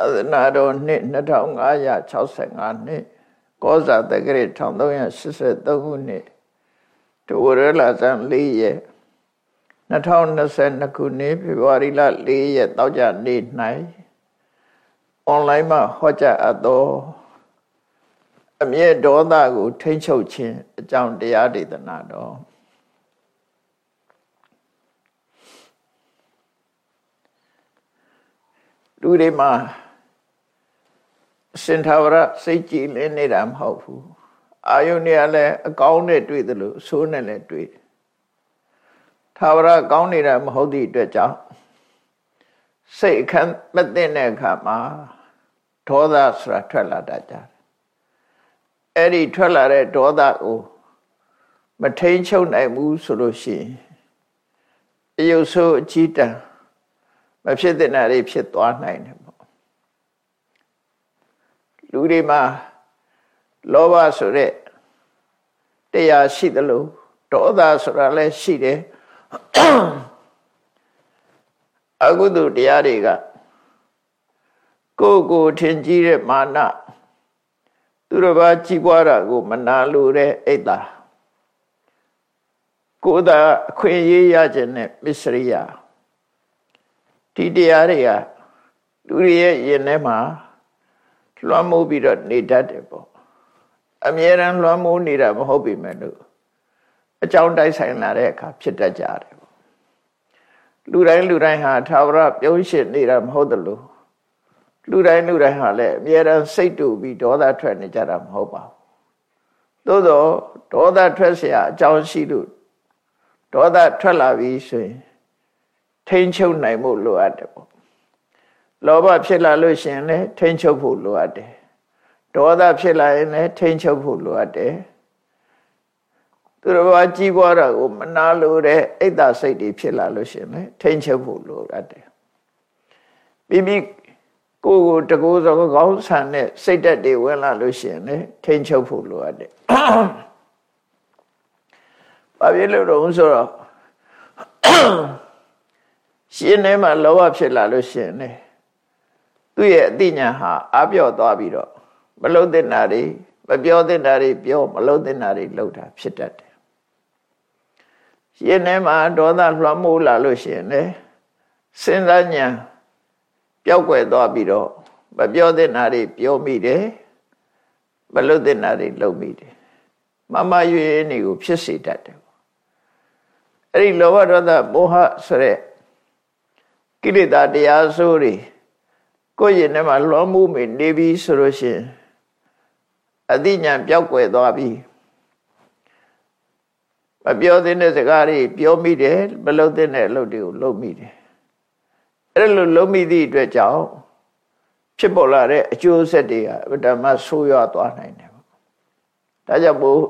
အာသနာတော်နှစ်2565နှစ်ကောဇာတက္ကရာ1383ခုနှစ်တဝရလာဇန်4ရက်2022ခုနှစ်ဖေဖော်ဝါရီလ4ရက်တောက်ကြနေ့၌အွန်လိုင်းမှာဟောကြားအပ်သောအမြဲဒေါသကိုထိမ့်ချုပ်ခြင်းအကြောင်းတရားဒေသနာတော် လူတွေမှာစင်ထာဝရစိတ်ကြည်လင်းနေတာမဟုတ်ဘူးအာယုန်တွေကလည်းအကောင်းနဲ့တွေ့တယ်လို့ဆိုးနဲ့လည်းတွေ့ထာဝရကောင်းနေတာမဟုတ်သည့်အတွက်ကြောင့်စိတ်အခမ်းမသိတဲ့အခါမှာဒေါသဆိုတာထွက်လာတတ်ကြတယ်အဲ့ဒီထွက်လာတဲ့ဒေါသကိုမထိန်ချုပ်နိုင်ဘူးဆိုလို့ရှိရင်အယုတ်ဆိုးအကြီးတန်း မဖြစ်တဲ့နာတွေဖြစ်သွားနိုင်တယ်ပေါ့လူတွေမှာလောဘဆိုတဲ့တရားရှိသလိုဒေါသဆိုတာလည်းရှိတယ်အကုသိုလ်တရားတွေကကိုယ်ကိုထင်ကြီးတဲ့မာနသူတစ်ပါးကြီးပွားတာကိုမနာလိုတဲ့အိတ်တာကိုယ်သာအခွင့်အရေးရခြင်းနဲ့မစ္စရိယ ဒီတရားတွေကလူတွေရဲ့ရင်ထဲမှာလွှမ်းမိုးပြီးတော့နေတတ်တယ်ပေါ့အမြဲတမ်းလွှမ်းမိုးနေတာမဟုတ်ပြီမဲ့လို့အကြောင်းတိုက်ဆိုင်လာတဲ့အခါဖြစ်တတ်ကြတယ်ပေါ့လူတိုင်းလူတိုင်းဟာသာဝရပြုံးရှင်းနေတာမဟုတ်တယ်လို့လူတိုင်းလူတိုင်းဟာလည်းအမြဲတမ်းစိတ်တူပြီးဒေါသထွက်နေကြတာမဟုတ်ပါဘူးသို့သောဒေါသထွက်เสียအကြောင်းရှိလို့ဒေါသထွက်လာပြီဆိုရင် ထိန်ချုပ်နိုင်ဖို့လိုအပ်တယ်ပေါ့လောဘဖြစ်လာလို့ရှင်လည်းထိန်ချုပ်ဖို့လိုအပ်တယ်ဒေါသဖြစ်လာရင်လည်းထိန်ချုပ်ဖို့လိုအပ်တယ်သူတော်ဘာကြီးပွားတာကိုမနာလိုတဲ့အိတ်သာစိတ်တွေဖြစ်လာလို့ရှင်လည်းထိန်ချုပ်ဖို့လိုအပ်တယ်မိမိကိုယ်ကိုတကူစကောင်းဆန်တဲ့စိတ်ဓာတ်တွေဝင်လာလို့ရှင်လည်းထိန်ချုပ်ဖို့လိုအပ်တယ်ဘာဖြစ်လို့တော့ဆိုတော့ ရှင်ထဲမှာလောဘဖြစ်လာလို့ရှင်လေသူ့ရဲ့အသိဉာဏ်ဟာအပြော့သွားပြီးတော့မလုံးတဲ့နာတွေမပြောတဲ့နာတွေပြောမလုံးတဲ့နာတွေလောက်တာဖြစ်တတ်တယ်ရှင်ထဲမှာဒေါသလွှမ်းမိုးလာလို့ရှင်လေစဉ်းစားဉာဏ်ပျောက်ွယ်သွားပြီးတော့မပြောတဲ့နာတွေပြောမိတယ်မလုံးတဲ့နာတွေလုံးမိတယ်မမရွေနေကိုဖြစ်စေတတ်တယ်အဲ့ဒီလောဘဒေါသမောဟဆိုတဲ့ ကိလေသာတရားဆိုးတွေကိုယ့်ရင်ထဲမှာလွှမ်းမိုးမိနေပြီဆိုလို့ရှိရင်အသိဉာဏ်ပျောက်ကွယ်သွားပြီမပြောသင့်တဲ့စကားတွေပြောမိတယ်မလုပ်သင့်တဲ့အလုပ်တွေကိုလုပ်မိတယ်အဲ့လိုလုပ်မိသည့်အတွက်ကြောင့်ဖြစ်ပေါ်လာတဲ့အကျိုးဆက်တွေကဓမ္မဆိုးရွားသွားနိုင်တယ်ဒါကြောင့်မို့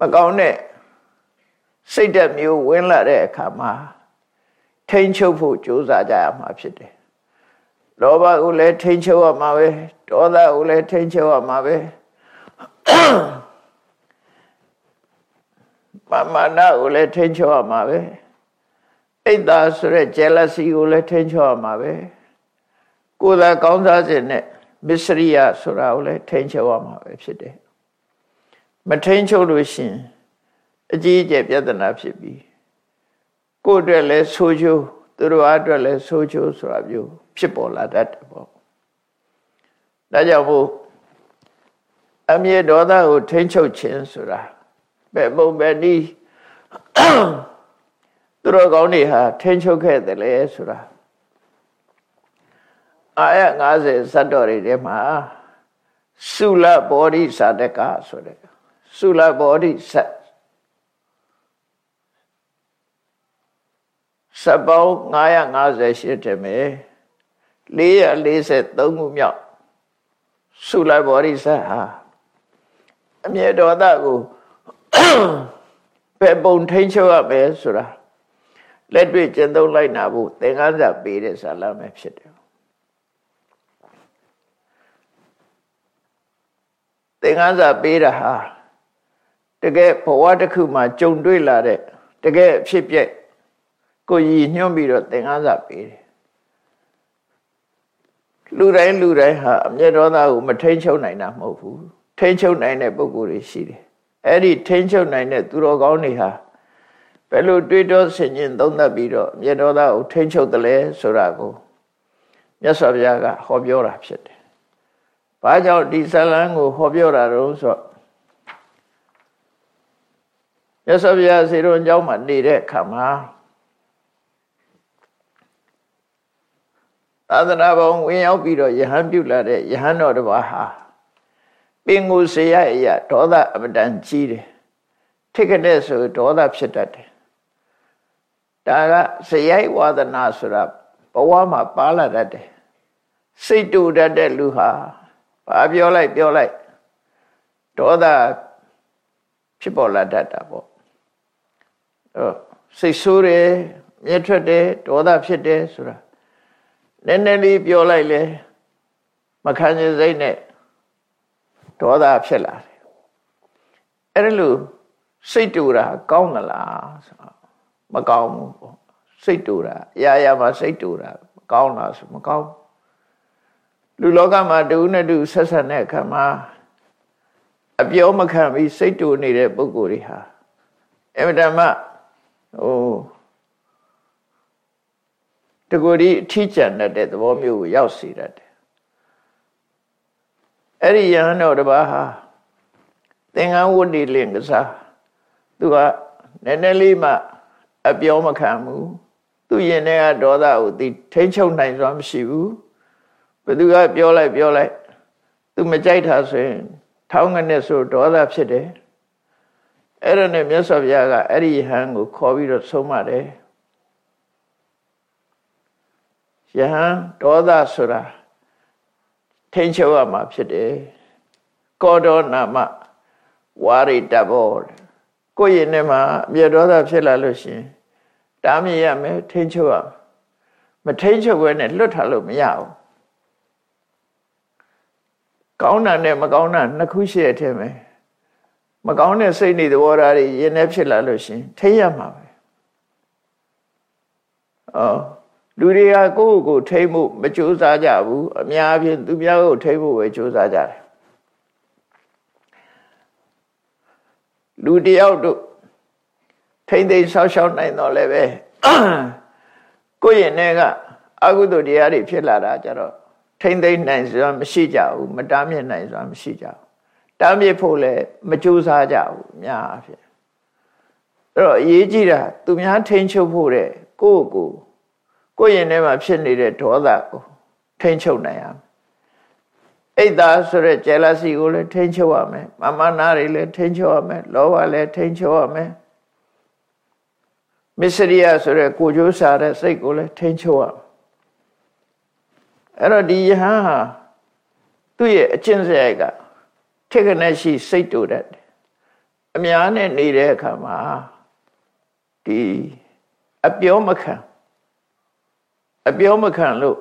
မကောင်းတဲ့ စိတ်ဓာတ်မျိုးဝင်လာတဲ့အခါမှာထိန်ချုပ်ဖို့ကြိုးစားကြရမှာဖြစ်တယ်။လောဘကိုလည်းထိန်ချုပ်ရမှာပဲ။ဒေါသကိုလည်းထိန်ချုပ်ရမှာပဲ။မာမနာကိုလည်းထိန်ချုပ်ရမှာပဲ။အိတ်သာဆိုတဲ့ jealousy ကိုလည်းထိန်ချုပ်ရမှာပဲ။ကိုယ်သာကောင်းစားခြင်းနဲ့မစ္စရိယဆိုတာကိုလည်းထိန်ချုပ်ရမှာပဲဖြစ်တယ်။မထိန်ချုပ်လို့ရှိရင် အကြီးအကျယ်ပြဿနာဖြစ်ပြီးကိုယ့်အတွက်လည်းဆိုးချိုးသူတို့အတွက်လည်းဆိုးချိုးဆိုတာမျိုးဖြစ်ပေါ်လာတတ်တယ်ပေါ့ဒါကြောင့်မို့အမြဲဒေါသကိုထိန်းချုပ်ခြင်းဆိုတာပဲပုံပဲဒီသူတို့ကောင်းတွေဟာထိန်းချုပ်ခဲ့တယ်လေဆိုတာအာရ90ဇတ်တော်တွေထဲမှာသုလဘောဓိစာတကဆိုတဲ့သုလဘောဓိဇတ် စပေါင်း958တည်းမယ်443ခုမြောက်သုလိုက်ဘောရိသဟာအမြဲတော်သားကိုပဲပုံထိန်ချုပ်ရမယ်ဆိုတာလက်တွေ့ကျင့်သုံးလိုက်နာဖို့သင်္ကန်းစာပေးတဲ့ဇာလမ်းပဲဖြစ်တယ်သင်္ကန်းစာပေးတာဟာတကယ်ဘဝတစ်ခုမှာကြုံတွေ့လာတဲ့တကယ်ဖြစ်ပျက် ကိုကြီးညွှန်းပြီးတော့သင်္ကန်းစာပေးတယ်လူတိုင်းလူတိုင်းဟာအမျက်ဒေါသကိုမထိန်ချုပ်နိုင်တာမဟုတ်ဘူးထိန်ချုပ်နိုင်တဲ့ပုဂ္ဂိုလ်တွေရှိတယ်အဲ့ဒီထိန်ချုပ်နိုင်တဲ့သူတော်ကောင်းတွေဟာဘယ်လိုတွေးတောဆင်ခြင်သုံးသပ်ပြီးတော့အမျက်ဒေါသကိုထိန်ချုပ်တယ်လဲဆိုတာကိုမြတ်စွာဘုရားကဟောပြောတာဖြစ်တယ်။ဘာကြောင့်ဒီဇလန်းကိုဟောပြောတာတော့ဆိုတော့မြတ်စွာဘုရားစေတော်ကျောင်းမှာနေတဲ့အခါမှာ သာသနာပေါင်းဝင်ရောက်ပြီးတော့ယဟန်ပြုလာတဲ့ယဟန်တော်တစ်ပါးဟာပင်ကိုစေရအရာဒေါသအမတန်ကြီးတယ်ထိတ်တဲ့ဆိုဒေါသဖြစ်တတ်တယ်ဒါကစရိုက်ဝါဒနာဆိုတာဘဝမှာပါလာတတ်တယ်စိတ်တူတတ်တဲ့လူဟာဘာပြောလိုက်ပြောလိုက်ဒေါသဖြစ်ပေါ်လာတတ်တာပေါ့အဲစိတ်ဆိုးတယ်မြဲထွက်တယ်ဒေါသဖြစ်တယ်ဆိုတာ နည်းနည်းလေးပြောလိုက်လေမခံကျင်စိတ်နဲ့ဒေါသဖြစ်လာတယ်အဲ့ဒါလို့စိတ်တူတာကောင်းသလားဆိုမကောင်းဘူးပေါ့စိတ်တူတာအရာရာမှာစိတ်တူတာမကောင်းလားဆိုမကောင်းလူလောကမှာတူနဲ့တူဆက်ဆက်တဲ့အခါမှာအပြောမခံပြီးစိတ်တူနေတဲ့ပုဂ္ဂိုလ်တွေဟာအမြဲတမ်းဟို တကူဒီအထီးကျန်တဲ့သဘောမျိုးကိုရောက်စေတတ်တယ်အဲ့ဒီယဟန်တော်တစ်ပါးဟာသင်္ကန်းဝတ်နေလင်ကစားသူကနည်းနည်းလေးမှအပြောမခံဘူးသူရင်ထဲကဒေါသကိုသိထိမ့်ချုပ်နိုင်စွာမရှိဘူးဘသူကပြောလိုက်ပြောလိုက်သူမကြိုက်တာဆိုရင်ထောင်းငနဲ့ဆိုဒေါသဖြစ်တယ်အဲ့ဒါနဲ့မြတ်စွာဘုရားကအဲ့ဒီဟန်ကိုခေါ်ပြီးတော့ဆုံးမတယ် ယဟန်ဒေါသဆိုတာထိန်ချုပ်ရမှာဖြစ်တယ်ကောဒေါနာမဝါရိတဘောကိုယ့်ရင်ထဲမှာအပြည့်ဒေါသဖြစ်လာလို့ရှင်တားမြင်ရမယ်ထိန်ချုပ်ရမထိန်ချုပ်ဘဲနဲ့လွတ်ထားလို့မရဘူးကောင်းတာနဲ့မကောင်းတာနှစ်ခုရှိတဲ့အထက်ပဲမကောင်းတဲ့စိတ်နေသဘောထားတွေရင်ထဲဖြစ်လာလို့ရှင်ထိရမှာပဲအော် လူတွေကကိုယ့်ကိုယ်ထိမှုမကြိုးစားကြဘူးအများဖြင့်သူများကိုထိမှုပဲကြိုးစားကြတယ်လူတယောက်တို့ထိမ့်သိမ်းဆောက်ရှောက်နိုင်တော့လည်းပဲကိုယ့်ရင်ထဲကအကုသိုလ်တရားတွေဖြစ်လာတာကြတော့ထိမ့်သိမ်းနိုင်စွာမရှိကြဘူးမတားမြစ်နိုင်စွာမရှိကြဘူးတားမြစ်ဖို့လည်းမကြိုးစားကြဘူးအများအဖြစ်အဲ့တော့အရေးကြီးတာသူများထိန်ချုပ်ဖို့တဲ့ကိုယ့်ကိုယ် ကိုယ့်ရင်ထဲမှာဖြစ်နေတဲ့ဒေါသကိုထိန်းချုပ်နိုင်ရမယ်အိတ်သားဆိုတဲ့ jealousy ကိုလည်းထိန်းချုပ်ရမယ်မာမနာတွေလည်းထိန်းချုပ်ရမယ်လောဘလည်းထိန်းချုပ်ရမယ်မစ္စရိယဆိုတဲ့ကိုကြိုးစားတဲ့စိတ်ကိုလည်းထိန်းချုပ်ရမယ်အဲ့တော့ဒီယဟန်ဟာသူ့ရဲ့အကျင့်စရိုက်ကထက်ကနေရှိစိတ်တူတတ်တယ်အများနဲ့နေတဲ့အခါမှာဒီအပြောမခံ အပြောမခံလို့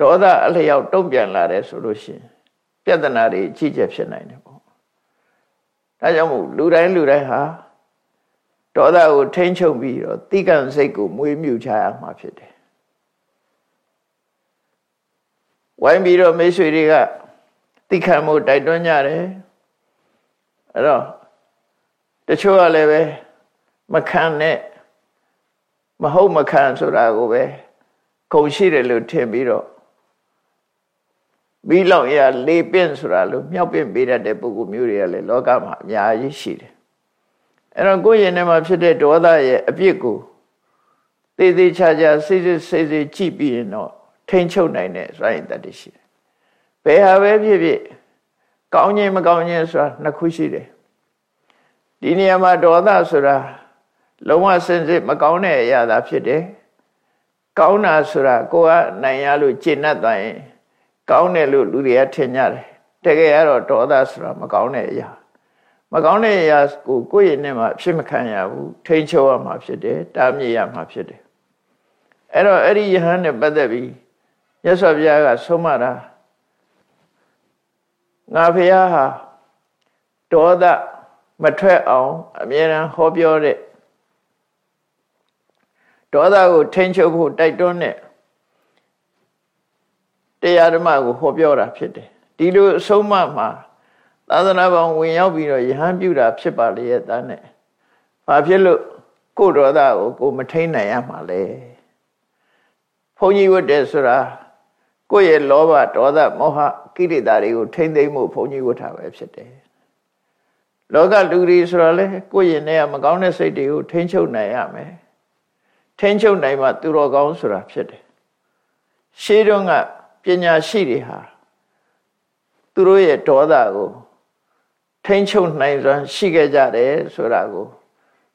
ဒေါသအလျောက်တုံ့ပြန်လာတယ်ဆိုလို့ရှိရင်ပြဿနာတွေကြီးကျယ်ဖြစ်နိုင်တယ်ပေါ့ဒါကြောင့်မို့လူတိုင်းလူတိုင်းဟာဒေါသကိုထိန်းချုပ်ပြီးတော့တိကံစိတ်ကိုမွေးမြူချရမှာဖြစ်တယ်ဝိုင်းပြီးတော့မိတ်ဆွေတွေကတိခံမှုတိုက်တွန်းကြတယ်အဲ့တော့တချို့ကလည်းပဲမခံနဲ့ မဟုတ်မခံဆိုတာကိုပဲခုံရှိတယ်လို့ထင်ပြီးတော့ပြီးလောက်ရလေပင့်ဆိုတာလို့မြောက်ပင့်ပေးတတ်တဲ့ပုဂ္ဂိုလ်မျိုးတွေကလည်းလောကမှာအများကြီးရှိတယ်အဲ့တော့ကိုယ့်ရင်ထဲမှာဖြစ်တဲ့ဒေါသရဲ့အပြစ်ကိုသေသေးချာချာစိတ်စိတ်စိတ်စိတ်ကြည့်ပြီးရင်တော့ထိန်ချုပ်နိုင်တဲ့စွမ်းရည်တတ်တရှိတယ်ဘယ်ဟာပဲဖြစ်ဖြစ်ကောင်းခြင်းမကောင်းခြင်းဆိုတာနှစ်ခုရှိတယ်ဒီနေရာမှာဒေါသဆိုတာ လုံးဝစင်စစ်မကောင်းတဲ့အရာသာဖြစ်တယ်ကောင်းတာဆိုတာကိုကနိုင်ရလို့ကျင့်တတ်သွားရင်ကောင်းတယ်လို့လူတွေကထင်ကြတယ်တကယ်ကတော့ဒေါသဆိုတာမကောင်းတဲ့အရာမကောင်းတဲ့အရာကိုကိုယ့်ရဲ့နဲ့မှာဖြစ်မခံရဘူးထိန်ချုပ်ရမှာဖြစ်တယ်တားမြစ်ရမှာဖြစ်တယ်အဲ့တော့အဲ့ဒီယဟန်နဲ့ပတ်သက်ပြီးမြတ်စွာဘုရားကဆုံးမတာငါဖះဟာဒေါသမထွက်အောင် အမြဲတမ်းဟောပြောတဲ့ ဒေါသကိုထိန်းချုပ်ဖို့တိုက်တွန်းတဲ့တရားဓမ္မကိုဟောပြောတာဖြစ်တယ်ဒီလိုအဆုံးအမမှာသာသနာ့ဘောင်ဝင်ရောက်ပြီးတော့ယဟန်ပြုတာဖြစ်ပါလေရဲ့သားနဲ့ဘာဖြစ်လို့ကိုယ်ဒေါသကိုကိုမထိန်နိုင်ရမှာလဲဘုန်းကြီးဝတ်တယ်ဆိုတာကိုယ့်ရဲ့လောဘဒေါသမောဟကိလေသာတွေကိုထိမ့်သိမ့်မှုဘုန်းကြီးဝတ်တာပဲဖြစ်တယ်လောကလူတွေဆိုတော့လေကိုယ့်ရင်ထဲကမကောင်းတဲ့စိတ်တွေကိုထိန်းချုပ်နိုင်ရမယ် ထိန်းချုပ်နိုင်မှသူတော်ကောင်းဆိုတာဖြစ်တယ်ရှေးတုန်းကပညာရှိတွေဟာသူတို့ရဲ့ဒေါသကိုထိန်းချုပ်နိုင်စွမ်းရှိခဲ့ကြတယ်ဆိုတာကို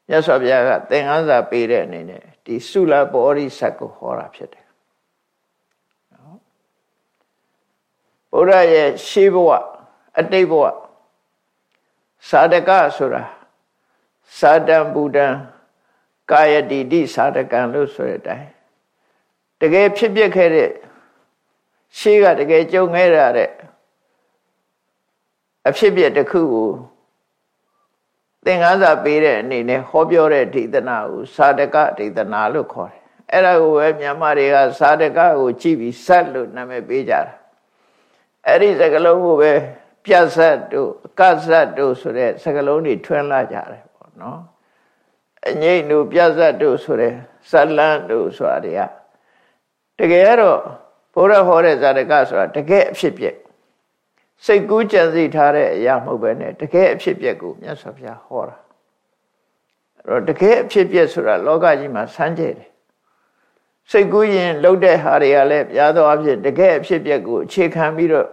မြတ်စွာဘုရားကသင်္ကန်းစာပေးတဲ့အနေနဲ့ဒီသုလဘောရိစက်ကိုဟောတာဖြစ်တယ်နော်ဘုရားရဲ့ရှေးဘဝအတိတ်ဘဝသာဒကဆိုတာသာတံဘူတံ ကာယတိတိသာဒကံလို့ဆိုတဲ့အတိုင်းတကယ်ဖြစ်ပျက်ခဲ့တဲ့ရှေးကတကယ်ကြုံခဲ့ရတဲ့အဖြစ်ပြက်တစ်ခုကိုသင်္ကန်းစာပေးတဲ့အနေနဲ့ဟောပြောတဲ့ဒေသနာကိုသာတကဒေသနာလို့ခေါ်တယ်အဲ့ဒါကိုပဲမြန်မာတွေကသာတကကိုကြည့်ပြီးစက်လို့နာမည်ပေးကြတာအဲ့ဒီစကလုံးကိုပဲပြတ်ဆက်တို့ကတ်ဆက်တို့ဆိုတဲ့စကလုံးတွေထွန်းလာကြတယ်ပေါ့နော် အငိမ့်တို့ပြတ်ဆက်တို့ဆိုတဲ့ဇလန်းတို့ဆိုတာတွေကတကယ်တော့ဘုရားဟောတဲ့ဇာတကဆိုတာတကယ်အဖြစ်ပြက်စိတ်ကူးကြံစိထားတဲ့အရာမဟုတ်ပဲနဲ့တကယ်အဖြစ်ပြက်ကိုမြတ်စွာဘုရားဟောတာအဲ့တော့တကယ်အဖြစ်ပြက်ဆိုတာလောကကြီးမှာစမ်းကြဲတယ်စိတ်ကူးရင်လှုပ်တဲ့ဟာတွေကလည်းပြားသောအဖြစ်တကယ်အဖြစ်ပြက်ကိုအခြေခံပြီးတော့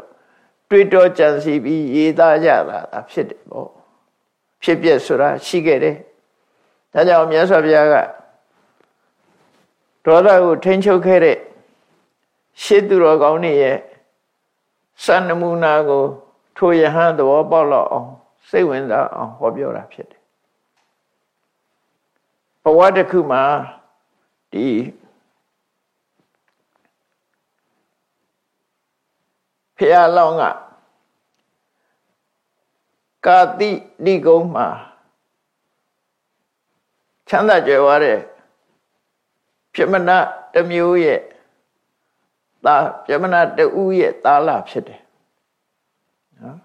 တွေးတောကြံစီပြီးရေးသားကြတာဖြစ်တယ်ပေါ့ဖြစ်ပြက်ဆိုတာရှိခဲ့တယ် ဒါကြောင့်မြတ်စွာဘုရားကဒေါသကိုထိန်းချုပ်ခဲ့တဲ့ရှေးသူတော်ကောင်းတွေရဲ့စံနမူနာကိုထိုယဟန်သဘောပေါက်တော့အောင်စိတ်ဝင်စားအောင်ဟောပြောတာဖြစ်တယ်ဘဝတစ်ခုမှာဒီဖះလောင်းကကာတိတိကုံမှာ ချမ်းသာကြွယ်ဝတဲ့ပြမနာတမျိုးရဲ့သားပြမနာတူရဲ့သားလာဖြစ်တယ်နော်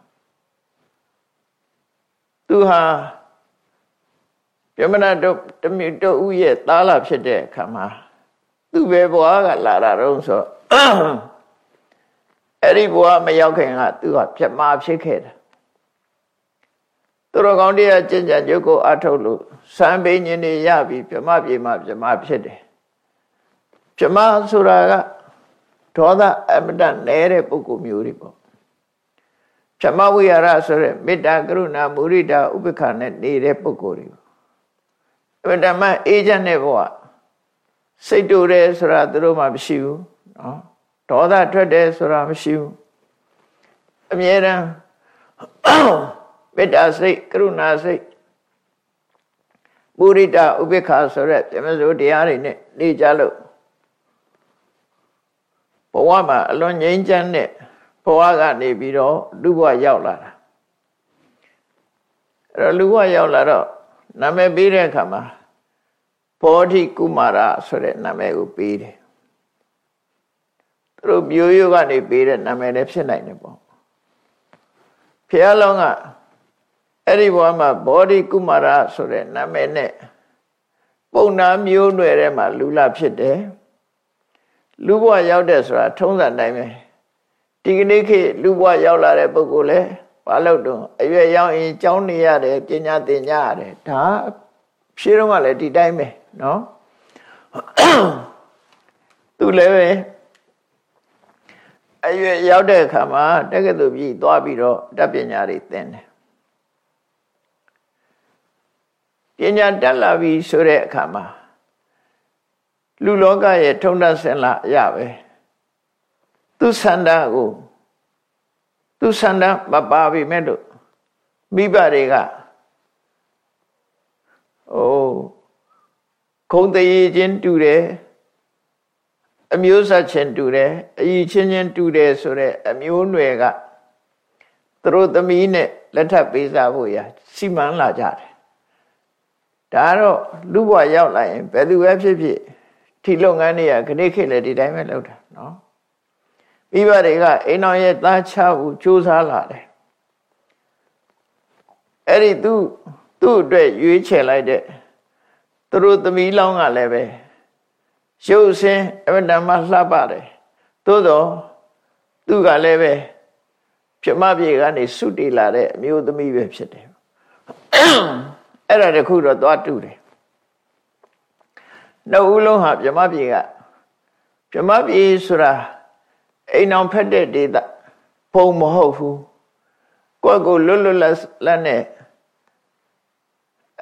သူဟာပြမနာတို့တမျိုးတူရဲ့သားလာဖြစ်တဲ့အခါမှာသူပဲဘွားကလာတာတော့ဆိုအဲ့ဒီဘွားမရောက်ခင်ကသူကပြမဖြစ်ခဲ့တယ် သူတော်ကောင်းတရားကျင့်ကြံကြုတ်ကိုအထုတ်လို့စံပိညင်နေရပြီပြမပြေမပြမဖြစ်တယ်ပြမဆိုတာကဒေါသအမတနဲတဲ့ပုဂ္ဂိုလ်မျိုးတွေပေါ့ဖြမဝိဟာရဆိုရဲမေတ္တာကရုဏာမုရိဒာဥပ္ပခါနဲ့နေတဲ့ပုဂ္ဂိုလ်တွေအမတမအေးချမ်းတဲ့ဘဝစိတ်တူတယ်ဆိုတာသူတို့မှမရှိဘူးနော်ဒေါသထွက်တယ်ဆိုတာမရှိဘူးအမြဲတမ်း မေတ္တာစိတ်ကရုဏာစိတ်မုရိဒာဥပ္ပခါဆိုရဲပြမစိုးတရားတွေနဲ့နေကြလို့ဘဝမှာအလွန်ငြိမ်းချမ်းတဲ့ဘဝကနေပြီးတော့လူဘဝရောက်လာတာအဲ့တော့လူဘဝရောက်လာတော့နာမည်ပေးတဲ့အခါမှာဘောဓိကုမာရဆိုတဲ့နာမည်ကိုပေးတယ်သူတို့မျိုးရိုးကနေပေးတဲ့နာမည်လည်းဖြစ်နိုင်တယ်ပေါ့ဖះလောင်းက အဲ့ဒီဘဝမှာဘောဓိကုမာရဆိုတဲ့နာမည်နဲ့ပုံနာမျိုးနွယ်ထဲမှာလူလာဖြစ်တယ်လူဘဝရောက်တဲ့ဆိုတာထုံးစံတိုင်းပဲဒီကနေ့ခေတ်လူဘဝရောက်လာတဲ့ပုဂ္ဂိုလ်လဲဘာလို့တော့အရွယ်ရောက်ရင်ကြောင်းနေရတယ်ပညာသင်ကြရတယ်ဒါဖြေတော့ကလည်းဒီတိုင်းပဲเนาะသူလည်းပဲအရွယ်ရောက်တဲ့အခါမှာတက္ကသိုလ်ပြည်သွားပြီးတော့တပ်ပညာတွေသင်တယ် ပညာတက်လာပြီဆိုတဲ့အခါမှာလူလောကရဲ့ထုံတဆင်လာရပဲသူဆန္ဒကိုသူဆန္ဒမပါပြီမဲ့လို့မိဘတွေကအိုးခုံတရေချင်းတူတယ်အမျိုးဆက်ချင်းတူတယ်အကြီးချင်းချင်းတူတယ်ဆိုတဲ့အမျိုးနွယ်ကသူတို့သမီးနဲ့လက်ထပ်ပေးစားဖို့ရစီမံလာကြတယ် ဒါတော့လူဘဝရောက်လာရင်ဘယ်သူပဲဖြစ်ဖြစ်ဒီလုပ်ငန်းတွေကခဏခေတ်လည်းဒီတိုင်းပဲလုပ်တာနော်မိဘတွေကအိမ်တော်ရဲ့သားချဖို့ကြိုးစားလာတယ်အဲ့ဒီသူသူ့အတွက်ရွေးချယ်လိုက်တဲ့သူတို့သမီးလောင်းကလည်းပဲရုပ်ဆင်းအမတန်မှလှပတယ်သို့တော့သူကလည်းပဲပြမပြေကနေစုတည်လာတဲ့အမျိုးသမီးပဲဖြစ်တယ် အဲ့ဒါတခုတော့သွားတူတယ်နှစ်ဦးလုံးဟာပြမပြေကပြမပြေဆိုတာအိမ်အောင်ဖက်တဲ့ဒေသပုံမဟုတ်ဘူးကိုယ့်ကိုလွတ်လွတ်လပ်လပ်နဲ့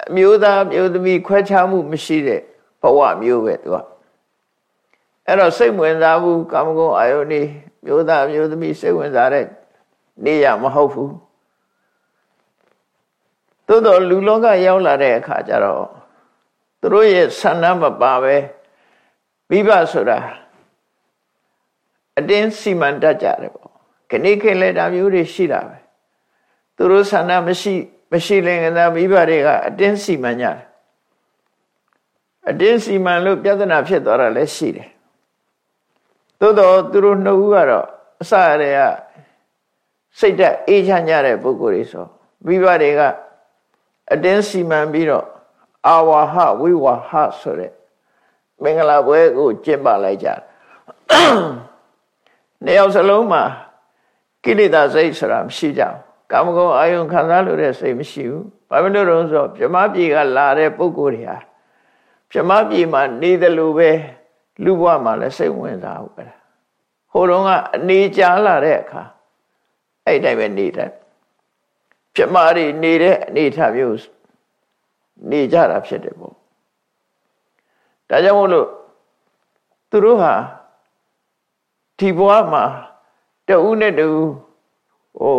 အမျိုးသားမျိုးသမီးခွဲခြားမှုမရှိတဲ့ဘဝမျိုးပဲသူကအဲ့တော့စိတ်ဝင်စားဘူးကာမဂုဏ်အာယုန်နေမျိုးသားမျိုးသမီးစိတ်ဝင်စားတဲ့နေရမဟုတ်ဘူး သို့တော်လူလောကရောက်လာတဲ့အခါကျတော့သူတို့ရဲ့ဆန္ဒမပါပဲမိဘဆိုတာအတင်းစီမံတတ်ကြတယ်ပေါ့ခဏခေတ်လည်းဒါမျိုးတွေရှိတာပဲသူတို့ဆန္ဒမရှိမရှိလင်ကသာမိဘတွေကအတင်းစီမံကြတယ်အတင်းစီမံလို့ပြဿနာဖြစ်သွားတာလည်းရှိတယ်သို့တော့သူတို့နှစ်ဦးကတော့အစရတဲ့ကစိတ်တက်အေးချမ်းကြတဲ့ပုဂ္ဂိုလ်တွေဆိုမိဘတွေက အတင်းစီမံပြီးတော့အာဝါဟဝိဝါဟဆိုတဲ့မင်္ဂလာပွဲကိုကျင့်ပလိုက်ကြတယ်နှစ်ယောက်စလုံးမှာကိလေသာစိတ်ဆိုတာမရှိကြဘူးကာမဂုဏ်အာယုံခံစားလို့တဲ့စိတ်မရှိဘူးဘာဖြစ်လို့လဲဆိုတော့ပြမပြေကလာတဲ့ပုဂ္ဂိုလ်တွေဟာပြမပြေမှာနေတယ်လို့ပဲလူဘဝမှာလည်းစိတ်ဝင်စားဘူးပဲဟိုတုန်းကအနေကြားလာတဲ့အခါအဲ့တိုင်းပဲနေတယ် ပြမတွေနေတဲ့အနေထားမျိုးနေကြတာဖြစ်တယ်ပေါ့ဒါကြောင့်မို့လို့သူတို့ဟာဒီဘဝမှာတဦးနဲ့တူဟို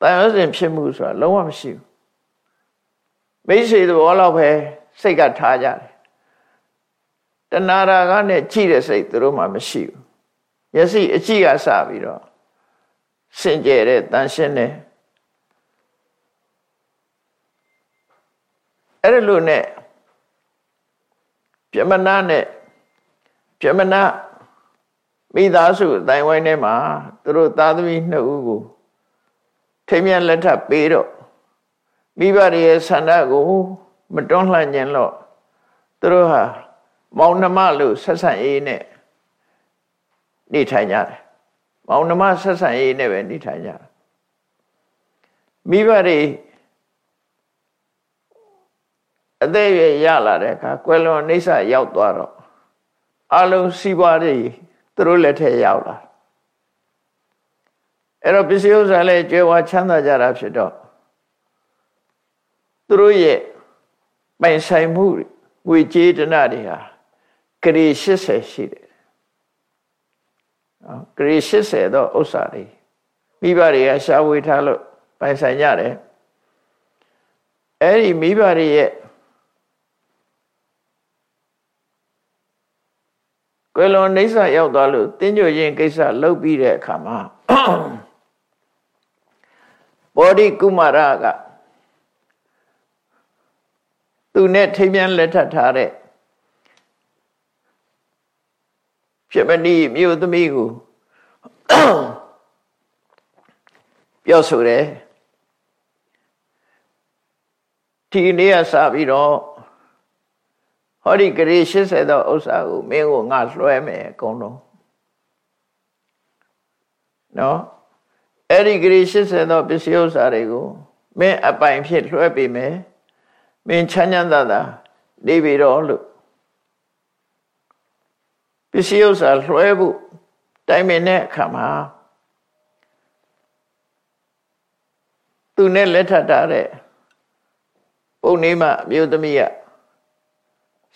တန်ရုံးစဉ်ဖြစ်မှုဆိုတာလုံးဝမရှိဘူးမိတ်ဆွေသဘောလောက်ပဲစိတ်ကထားကြတယ်တဏှာရာကနဲ့ကြည့်တဲ့စိတ်သူတို့မှမရှိဘူးမျက်စိအကြည့်ကစပြီးတော့စင်ကြယ်တဲ့တန်ရှင်းတဲ့ အဲ့ဒါလို့နဲ့ပြမနာနဲ့ပြမနာမိသားစုအတိုင်းဝိုင်းထဲမှာသူတို့သားသမီးနှစ်ဦးကိုထိမြတ်လက်ထပ်ပေးတော့မိဘရဲ့ဆန္ဒကို မတွန်းလှန်ခြင်းလို့သူတို့ဟာမောင်နှမလို့ဆက်ဆံရေးနဲ့နေထိုင်ကြတယ်မောင်နှမဆက်ဆံရေးနဲ့ပဲနေထိုင်ကြတယ်မိဘတွေ အသက်ရရလာတဲ့အခါကွယ်လွန်အိဋ္ဌရောက်သွားတော့အလုံးစီးပွားတွေသူတို့လက်ထက်ရောက်လာအဲ့တော့ပစ္စည်းဥစ္စာလည်းကျွဲဝါချမ်းသာကြတာဖြစ်တော့သူတို့ရဲ့ပိုင်ဆိုင်မှုငွေကြေးတနာတွေဟာဂရေ80ရှိတယ်နော်ဂရေ80တော့ဥစ္စာတွေမိဘတွေကရှားဝေထားလို့ပိုင်ဆိုင်ကြတယ်အဲ့ဒီမိဘတွေရဲ့ ကွယ်လွန်နေဆာရောက်သွားလို့တင်းကြိုရင်ကိစ္စလှုပ်ပြီးတဲ့အခါမှာဘောဓိကုမာရကသူနဲ့ထိမြန်းလက်ထပ်ထားတဲ့ဖြစ်မနီမြို့သမီးကိုပြောဆိုတယ်ဒီနေ့ကစပြီးတော့ ဟောဒီဂရေ80သောဥစ္စာကိုမင်းကိုငါလွှဲမယ်အကုန်လုံးနော်အဲ့ဒီဂရေ80သောပစ္စည်းဥစ္စာတွေကိုမင်းအပိုင်ဖြစ်လွှဲပေးမယ်မင်းချမ်းချမ်းသာသာနေပြီတော့လို့ပစ္စည်းဥစ္စာလွှဲဖို့တိုင်ပင်တဲ့အခါမှာသူနဲ့လက်ထပ်ထားတဲ့ပုံနေမမြို့သမီးက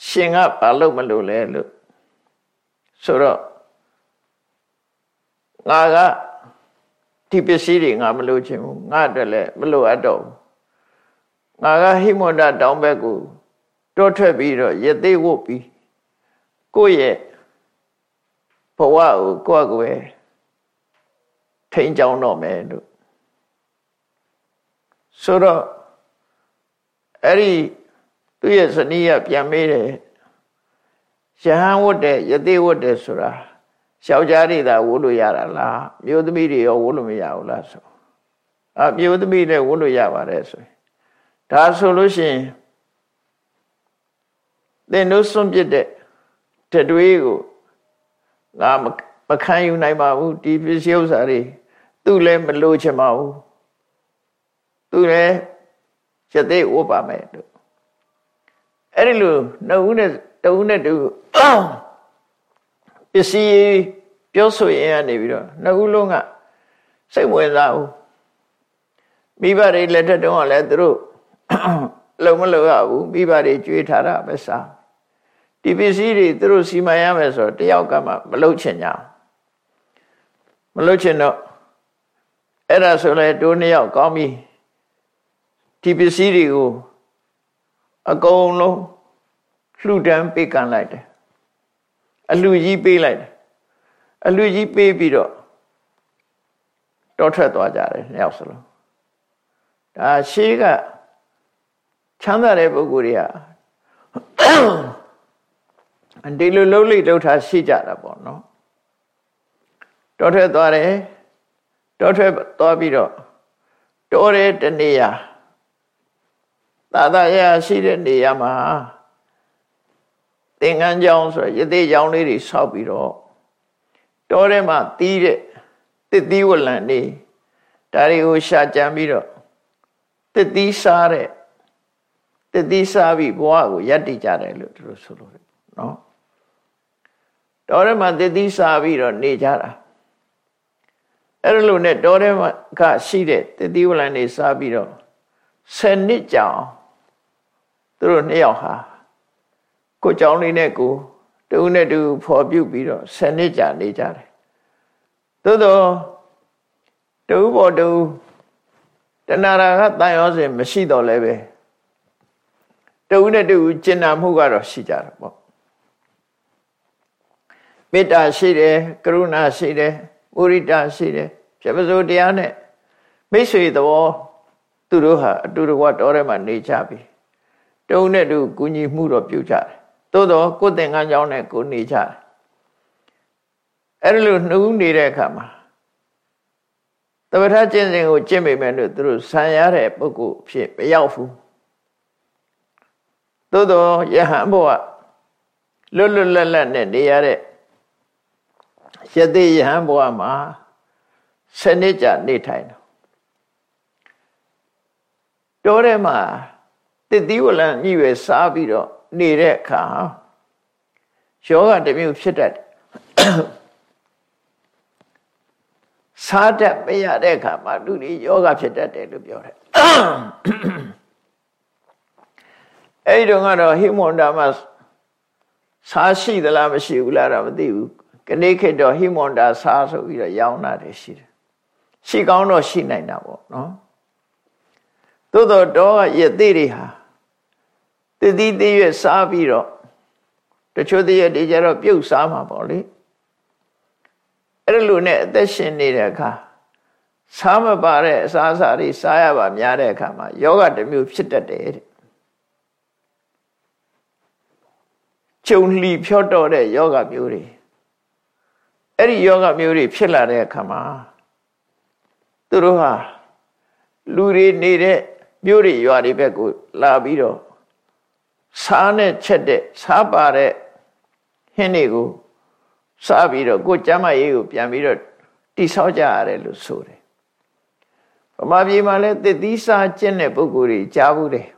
ရှင်ကဘာလို့မလို့လဲလို့ဆိုတော့ငါကဒီပစ္စည်းတွေငါမလို့ချင်ဘူးငါအတွက်လည်းမလို့အပ်တော့ဘူးငါကဟိမန္တတောင်းဘက်ကိုတောထွက်ပြီးတော့ရသေးဝတ်ပြီးကိုယ့်ရဲ့ဘဝကိုကိုယ့်ကိုယ်ထိန်ကြောင်းတော့မယ်လို့ဆိုတော့အဲ့ဒီ သူ့ရဲ့ဇနီးကပြန်မေးတယ်ယဟန်ဝတ်တဲ့ယသိဝတ်တဲ့ဆိုတာယောက်ျားတွေသာဝတ်လို့ရတာလားမြို့သမီးတွေရောဝတ်လို့မရဘူးလားဆိုအမြို့သမီးလည်းဝတ်လို့ရပါတယ်ဆိုရင်ဒါဆိုလို့ရှိရင်သင်တို့စွန့်ပစ်တဲ့တတွေးကိုငါမခံယူနိုင်ပါဘူးဒီပစ္စည်းဥစ္စာတွေသူ့လည်းမလိုချင်ပါဘူးသူလည်းရသေးဥပါမယ်တို့ အဲ့ဒီလိုနှစ်ဦးနဲ့တဦးနဲ့တူပစ္စည်းပြောဆိုရင်ကနေပြီးတော့နှစ်ဦးလုံးကစိတ်ဝင်စားဘူးမိဘတွေလက်ထက်တုန်းကလည်းသူတို့လုံမလုံရဘူးမိဘတွေကြွေးထားတာပဲစားဒီပစ္စည်းတွေသူတို့စီမံရမယ်ဆိုတော့တယောက်ကမှမလုပ်ချင်ကြမလုပ်ချင်တော့အဲ့ဒါဆိုလဲတိုးနှစ်ယောက်ကောင်းပြီဒီပစ္စည်းတွေကို အကုန်လုံးလှူဒန်းပေးကန်လိုက်တယ်အလှကြီးပေးလိုက်တယ်အလှကြီးပေးပြီးတော့တောထွက်သွားကြတယ်နှစ်ယောက်စလုံးဒါရှေးကချမ်းသာတဲ့ပုဂ္ဂိုလ်တွေကဒီလိုလုံးလိဒုဋ္ဌာရှိကြတာပေါ့နော်တောထွက်သွားတယ်တောထွက်သွားပြီးတော့တောရဲတနေရာ သာသာရရှိတဲ့နေရာမှာသင်္ကန်းကျောင်းဆိုရသေးကျောင်းလေးတွေဆောက်ပြီးတော့တောထဲမှာတီးတဲ့တစ်သီးဝလံနေဒါတွေကိုရှာကြံပြီးတော့တစ်သီးစားတဲ့တစ်သီးစားပြီးဘဝကိုယက်တည်ကြတယ်လို့သူတို့ဆိုလို့နော်တောထဲမှာတစ်သီးစားပြီးတော့နေကြတာအဲ့လိုနဲ့တောထဲမှာကရှိတဲ့တစ်သီးဝလံနေစားပြီးတော့10နှစ်ကြာအောင် သူတို့နှစ်ယောက်ဟာကိုเจ้าလေးနဲ့ကိုတူနဲ့တူဖော်ပြုတ်ပြီးတော့10နှစ်ကြာနေကြတယ်သို့တော့တူပေါ်တူတဏှာကတန်ရောစင်မရှိတော့လည်းပဲတူနဲ့တူကျင်နာမှုကတော့ရှိကြတယ်ပေါ့မေတ္တာရှိတယ်ကရုဏာရှိတယ်မုရိဒရှိတယ်ဖြစ်ပစိုးတရားနဲ့မိတ်ဆွေသဘောသူတို့ဟာအတူတကွတော်ထဲမှာနေကြပြီ တုံးနဲ့တူကူညီမှုတော့ပြုကြတယ်သို့တော့ကိုယ်သင်္ကန်းကြောင်းနဲ့ကိုနေကြတယ်အဲ့လိုနှူးနေတဲ့အခါမှာတပထကျင့်စဉ်ကိုကျင့်မိမယ်လို့သူတို့ဆံရတဲ့ပုဂ္ဂိုလ်ဖြစ်မရောက်ဘူးသို့တော့ယဟန်ဘုရားလွတ်လွတ်လပ်လပ်နဲ့နေရတဲ့ယသိယဟန်ဘုရားမှာစနစ်ကြနေထိုင်တော့တောထဲမှာ တစ်သီးဝလံညှိွယ်စားပြီးတော့နေတဲ့အခါယောဂတစ်မျိုးဖြစ်တတ်တယ်စားတတ်မရတဲ့အခါမှာလူတွေယောဂဖြစ်တတ်တယ်လို့ပြောတယ်အဲ့ဒီတော့ကတော့ဟိမွန်ဒါမှာစားရှိသလားမရှိဘူးလားတော့မသိဘူးကနေ့ခေတ်တော့ဟိမွန်ဒါစားဆိုပြီးတော့ရောင်းတာတွေရှိတယ်ရှိကောင်းတော့ရှိနိုင်တာပေါ့နော်သို့တော့တော့ရသေးတွေဟာ တည်တည်တည်ရစားပြီးတော့တချို့တည်းရတွေကြတော့ပြုတ်စားမှာပေါ့လေအဲ့လိုနဲ့အသက်ရှင်နေတဲ့အခါစားမပါတဲ့အစားအစာတွေစားရပါများတဲ့အခါမှာယောဂတစ်မျိုးဖြစ်တတ်တယ်တဲ့ကျုံလီဖြော့တော့တဲ့ယောဂမျိုးတွေအဲ့ဒီယောဂမျိုးတွေဖြစ်လာတဲ့အခါမှာသူတို့ဟာလူတွေနေတဲ့မြို့တွေရွာတွေဘက်ကိုလာပြီးတော့ စားနဲ့ချက်တဲ့စားပါတဲ့ဟင်းတွေကိုစားပြီးတော့ကိုကျမ်းမရေးကိုပြန်ပြီးတော့တိဆောက်ကြရတယ်လို့ဆိုတယ်ဗမာပြည်မှာလည်းတစ်သီးစားကျင့်တဲ့ပုဂ္ဂိုလ်တွေကြားဘူးတယ်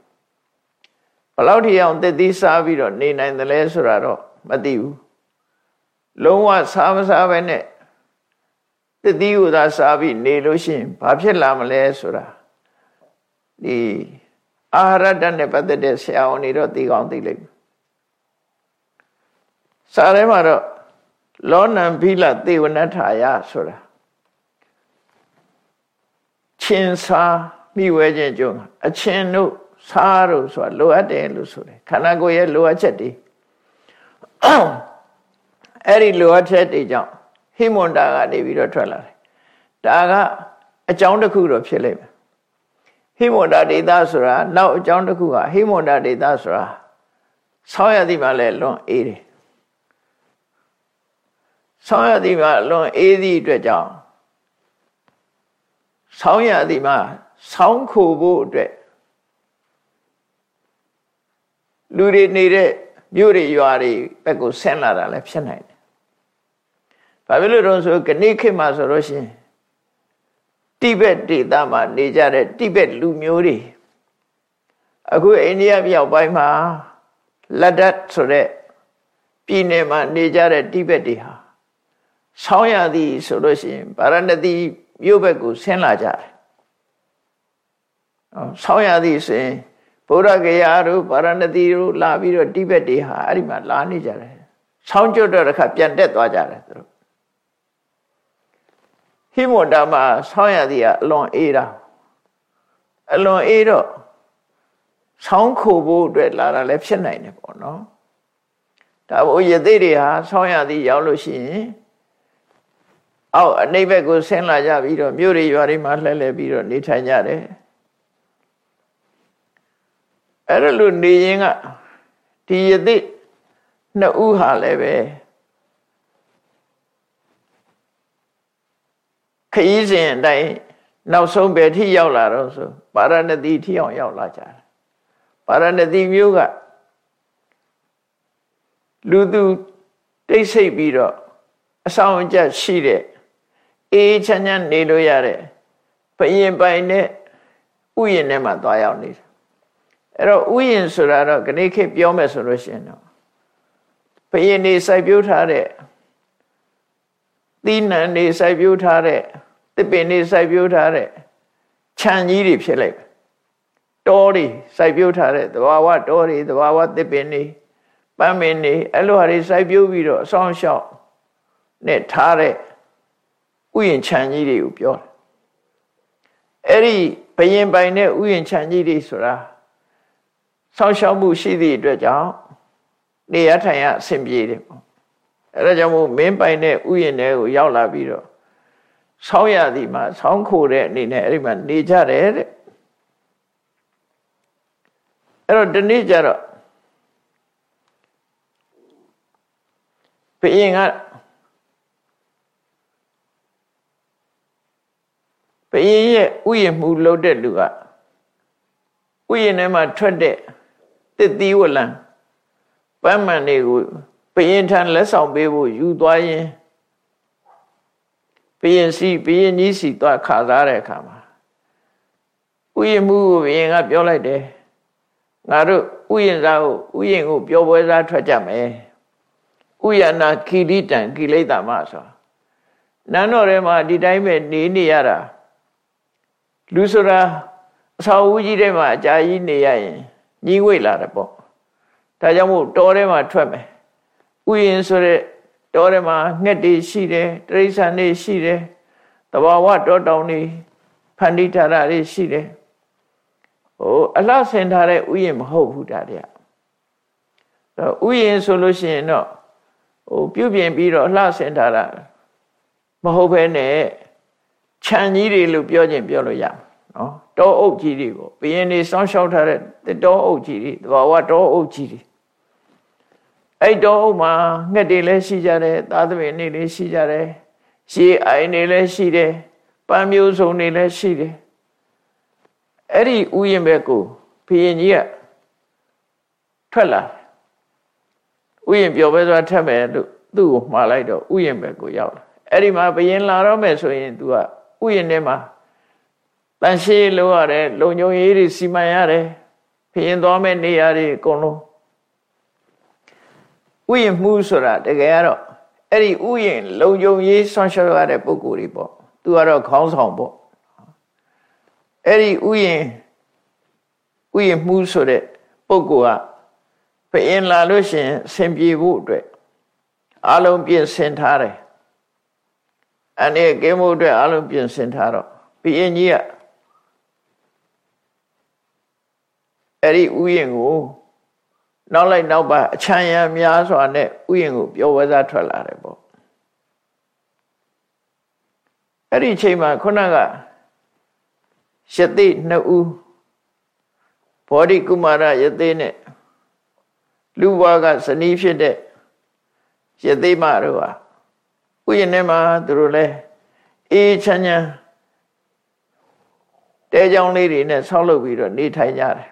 ဘလောက်ထိအောင်တစ်သီးစားပြီးတော့နေနိုင်တယ်လဲဆိုတာတော့မသိဘူးလုံးဝစားမစားပဲနဲ့တစ်သီးကိုသာစားပြီးနေလို့ရှိရင်ဘာဖြစ်လာမလဲဆိုတာဒီ အာဟာရတတ်နဲ့ပတ်သက်တဲ့ဆရာဝန်တွေတော့သိကောင်းသိလိမ့်မယ်စာထဲမှာတော့လောနံဘိလသေဝနထာယဆိုတာချင်းစာမိဝဲခြင်းကြုံအချင်းတို့စားတို့ဆိုတာလိုအပ်တယ်လို့ဆိုတယ်ခန္ဓာကိုယ်ရဲ့လိုအပ်ချက်တွေအဲ့ဒီလိုအပ်ချက်တွေကြောင့်ဟိမွန်တာကနေပြီးတော့ထွက်လာတယ်ဒါကအကြောင်းတစ်ခုတော့ဖြစ်လိမ့်မယ် ဟိမွန်တာဒေသဆိုတာနောက်အကြောင်းတစ်ခုကဟိမွန်တာဒေသဆိုတာဆောင်းရသည်မှာလည်းလွန်အေးတယ်ဆောင်းရသည်မှာအလွန်အေးသည့်အတွက်ကြောင့်ဆောင်းရသည်မှာဆောင်းခိုဖို့အတွက်လူတွေနေတဲ့မြို့တွေရွာတွေဘက်ကိုဆင်းလာတာလည်းဖြစ်နိုင်တယ်။ဘာဖြစ်လို့တော့ဆိုကနေ့ခေတ်မှာဆိုလို့ရှိရင် တိဘက်ဒေသမှာနေကြတဲ့တိဘက်လူမျိုးတွေအခုအိန္ဒိယမြောက်ပိုင်းမှာလက်ဒတ်ဆိုတဲ့ပြည်နယ်မှာနေကြတဲ့တိဘက်တွေဟာဆောင်းရသည်ဆိုလို့ရှိရင်ဗာရဏသီမြို့ဘက်ကိုဆင်းလာကြတယ်။ဆောင်းရသည်ဆိုရင်ဗုဒ္ဓဂယာတို့ဗာရဏသီတို့လာပြီးတော့တိဘက်တွေဟာအဲ့ဒီမှာလာနေကြတယ်။ဆောင်းကျွတ်တော့တစ်ခါပြန်တက်သွားကြတယ်သူတို့ ဟိမဝန္တာမှာဆောင်းရသည်ကအလွန်အေးတာအလွန်အေးတော့ဆောင်းခိုဖို့အတွက်လာတာလည်းဖြစ်နိုင်တယ်ပေါ့နော်ဒါဘို့ရသေးတွေဟာဆောင်းရသည်ရောက်လို့ရှိရင်အောက်အနိဗ္ဗတ်ကိုဆင်းလာကြပြီးတော့မြို့တွေရွာတွေမှာလှည့်လည်ပြီးတော့နေထိုင်ကြတယ်အဲ့ဒါလို့နေရင်ကဒီယသိနှစ်ဦးဟာလည်းပဲ ခရီးစဉ်အတိုင်းနောက်ဆုံးပဲထိရောက်လာတော့ဆိုပါရဏတိထိအောင်ရောက်လာကြတယ်ပါရဏတိမျိုးကလူသူတိတ်ဆိတ်ပြီးတော့အဆောင်အကျရှိတဲ့အေးချမ်းချမ်းနေလို့ရတဲ့ဘယင်ပိုင်နဲ့ဥယျာဉ်ထဲမှာသွားရောက်နေတယ်အဲ့တော့ဥယျာဉ်ဆိုတာတော့ခဏခေတ်ပြောမယ်ဆိုလို့ရှိရင်တော့ဘယင်နေစိုက်ပျိုးထားတဲ့ သီးနှံနေစိုက်ပျိုးထားတဲ့သစ်ပင်နေစိုက်ပျိုးထားတဲ့ခြံကြီးတွေဖြစ်လိုက်တောတွေစိုက်ပျိုးထားတဲ့သဘာဝတောတွေသဘာဝသစ်ပင်တွေပန်းပင်တွေအဲ့လိုဟာတွေစိုက်ပျိုးပြီးတော့အဆောင်ရှောက်နဲ့ထားတဲ့ဥယျာဉ်ခြံကြီးတွေကိုပြောတယ်အဲ့ဒီဘယင်ပိုင်တဲ့ဥယျာဉ်ခြံကြီးတွေဆိုတာဆောင်းရှောက်မှုရှိသည့်အတွက်ကြောင့်နေရထိုင်ရအဆင်ပြေတယ်ပေါ့ အဲ့ဒါကြောင့်မို့မင်းပိုင်တဲ့ဥယျာဉ်တွေကိုရောက်လာပြီးတော့ဆောင်းရသည်မှာဆောင်းခိုတဲ့အနေနဲ့အဲ့ဒီမှာနေကြတယ်တဲ့အဲ့တော့ဒီနေ့ကျတော့ဘယင်ကဘယင်ရဲ့ဥယျာဉ်မှုလုပ်တဲ့လူကဥယျာဉ်ထဲမှာထွက်တဲ့တစ်သီးဝလံပန်းမှန်တွေကို ဘယင်ထံလက်ဆောင်ပေးဖို့ယူသွားရင်ဘယင်စီဘယင်ကြီးစီသွားခါစားတဲ့အခါမှာဥယျာဉ်မှုကိုဘယင်ကပြောလိုက်တယ်ငါတို့ဥယျာဉ်စားကိုဥယျာဉ်ကိုပြောပွဲစားထွက်ကြမယ်ဥယနာခိလိတံကိလေသာမဆိုနန်းတော်ထဲမှာဒီတိုင်းပဲနေနေရတာလူဆိုတာအဆောက်အဦကြီးထဲမှာအကြာကြီးနေရရင်ညီးဝိတ်လာတယ်ပေါ့ဒါကြောင့်မို့တောထဲမှာထွက်မယ် ဥယျာဉ်ဆိုတဲ့တောထဲမှာငှက်တွေရှိတယ်တိရစ္ဆာန်တွေရှိတယ်တဘာဝတောတောင်တွေဖန်တီးထားတာတွေရှိတယ်ဟိုအလှဆင်ထားတဲ့ဥယျာဉ်မဟုတ်ဘူးဒါတည်းဥယျာဉ်ဆိုလို့ရှိရင်တော့ဟိုပြုပြင်ပြီးတော့အလှဆင်ထားတာမဟုတ်ဘဲနဲ့ခြံကြီးတွေလို့ပြောခြင်းပြောလို့ရမှာနော်တောအုပ်ကြီးတွေကိုဘယင်းနေစောင်းရှောက်ထားတဲ့တောအုပ်ကြီးတွေတဘာဝတောအုပ်ကြီးတွေ အဲ့တောအုပ်မှာငှက်တွေလည်းရှိကြတယ်သားသမီးတွေလည်းရှိကြတယ်ရေအိုင်တွေလည်းရှိတယ်ပန်းမျိုးစုံတွေလည်းရှိတယ်အဲ့ဒီဥယျာဉ်ဘက်ကိုဘယင်းကြီးကထွက်လာဥယျာဉ်ပျော်ပဲသွားထက်မယ်လို့သူ့ကိုမှားလိုက်တော့ဥယျာဉ်ဘက်ကိုရောက်လာအဲ့ဒီမှာဘယင်းလာတော့မယ်ဆိုရင် तू ကဥယျာဉ်ထဲမှာတန်ရှင်းလို့ရတယ်လုံညုံရေးတွေစီမံရတယ်ဘယင်းသွားမဲ့နေရာတွေအကုန်လုံး ဥယျာဉ်မှုဆိုတာတကယ်ကတော့အဲ့ဒီဥယျာဉ်လုံညုံရေးဆွမ်းရှောက်ရတဲ့ပုံကိုယ်တွေပေါ့သူကတော့ခေါင်းဆောင်ပေါ့အဲ့ဒီဥယျာဉ်ဥယျာဉ်မှုဆိုတဲ့ပုံကိုယ်ကဘယင်းလာလို့ရှိရင်ဆင်ပြေဖို့အတွက်အလုံးပြင်ဆင်ထားတယ်အနေကင်းဖို့အတွက်အလုံးပြင်ဆင်ထားတော့ဘယင်းကြီးကအဲ့ဒီဥယျာဉ်ကို နောက်လိုက်နောက်ပါအချမ်းရံများစွာနဲ့ဥယျာဉ်ကိုပြောဝဲစားထွက်လာတယ်ပေါ့အဲ့ဒီချိန်မှာခုနကယသိနှစ်ဦးဘောဓိကုမာရယသိနဲ့လူဘွားကဇနီးဖြစ်တဲ့ယသိမတို့ဟာဥယျာဉ်ထဲမှာသူတို့လဲအေးချမ်းချမ်းတဲကြောင်လေးတွေနဲ့ဆောက်လုပ်ပြီးတော့နေထိုင်ကြတယ်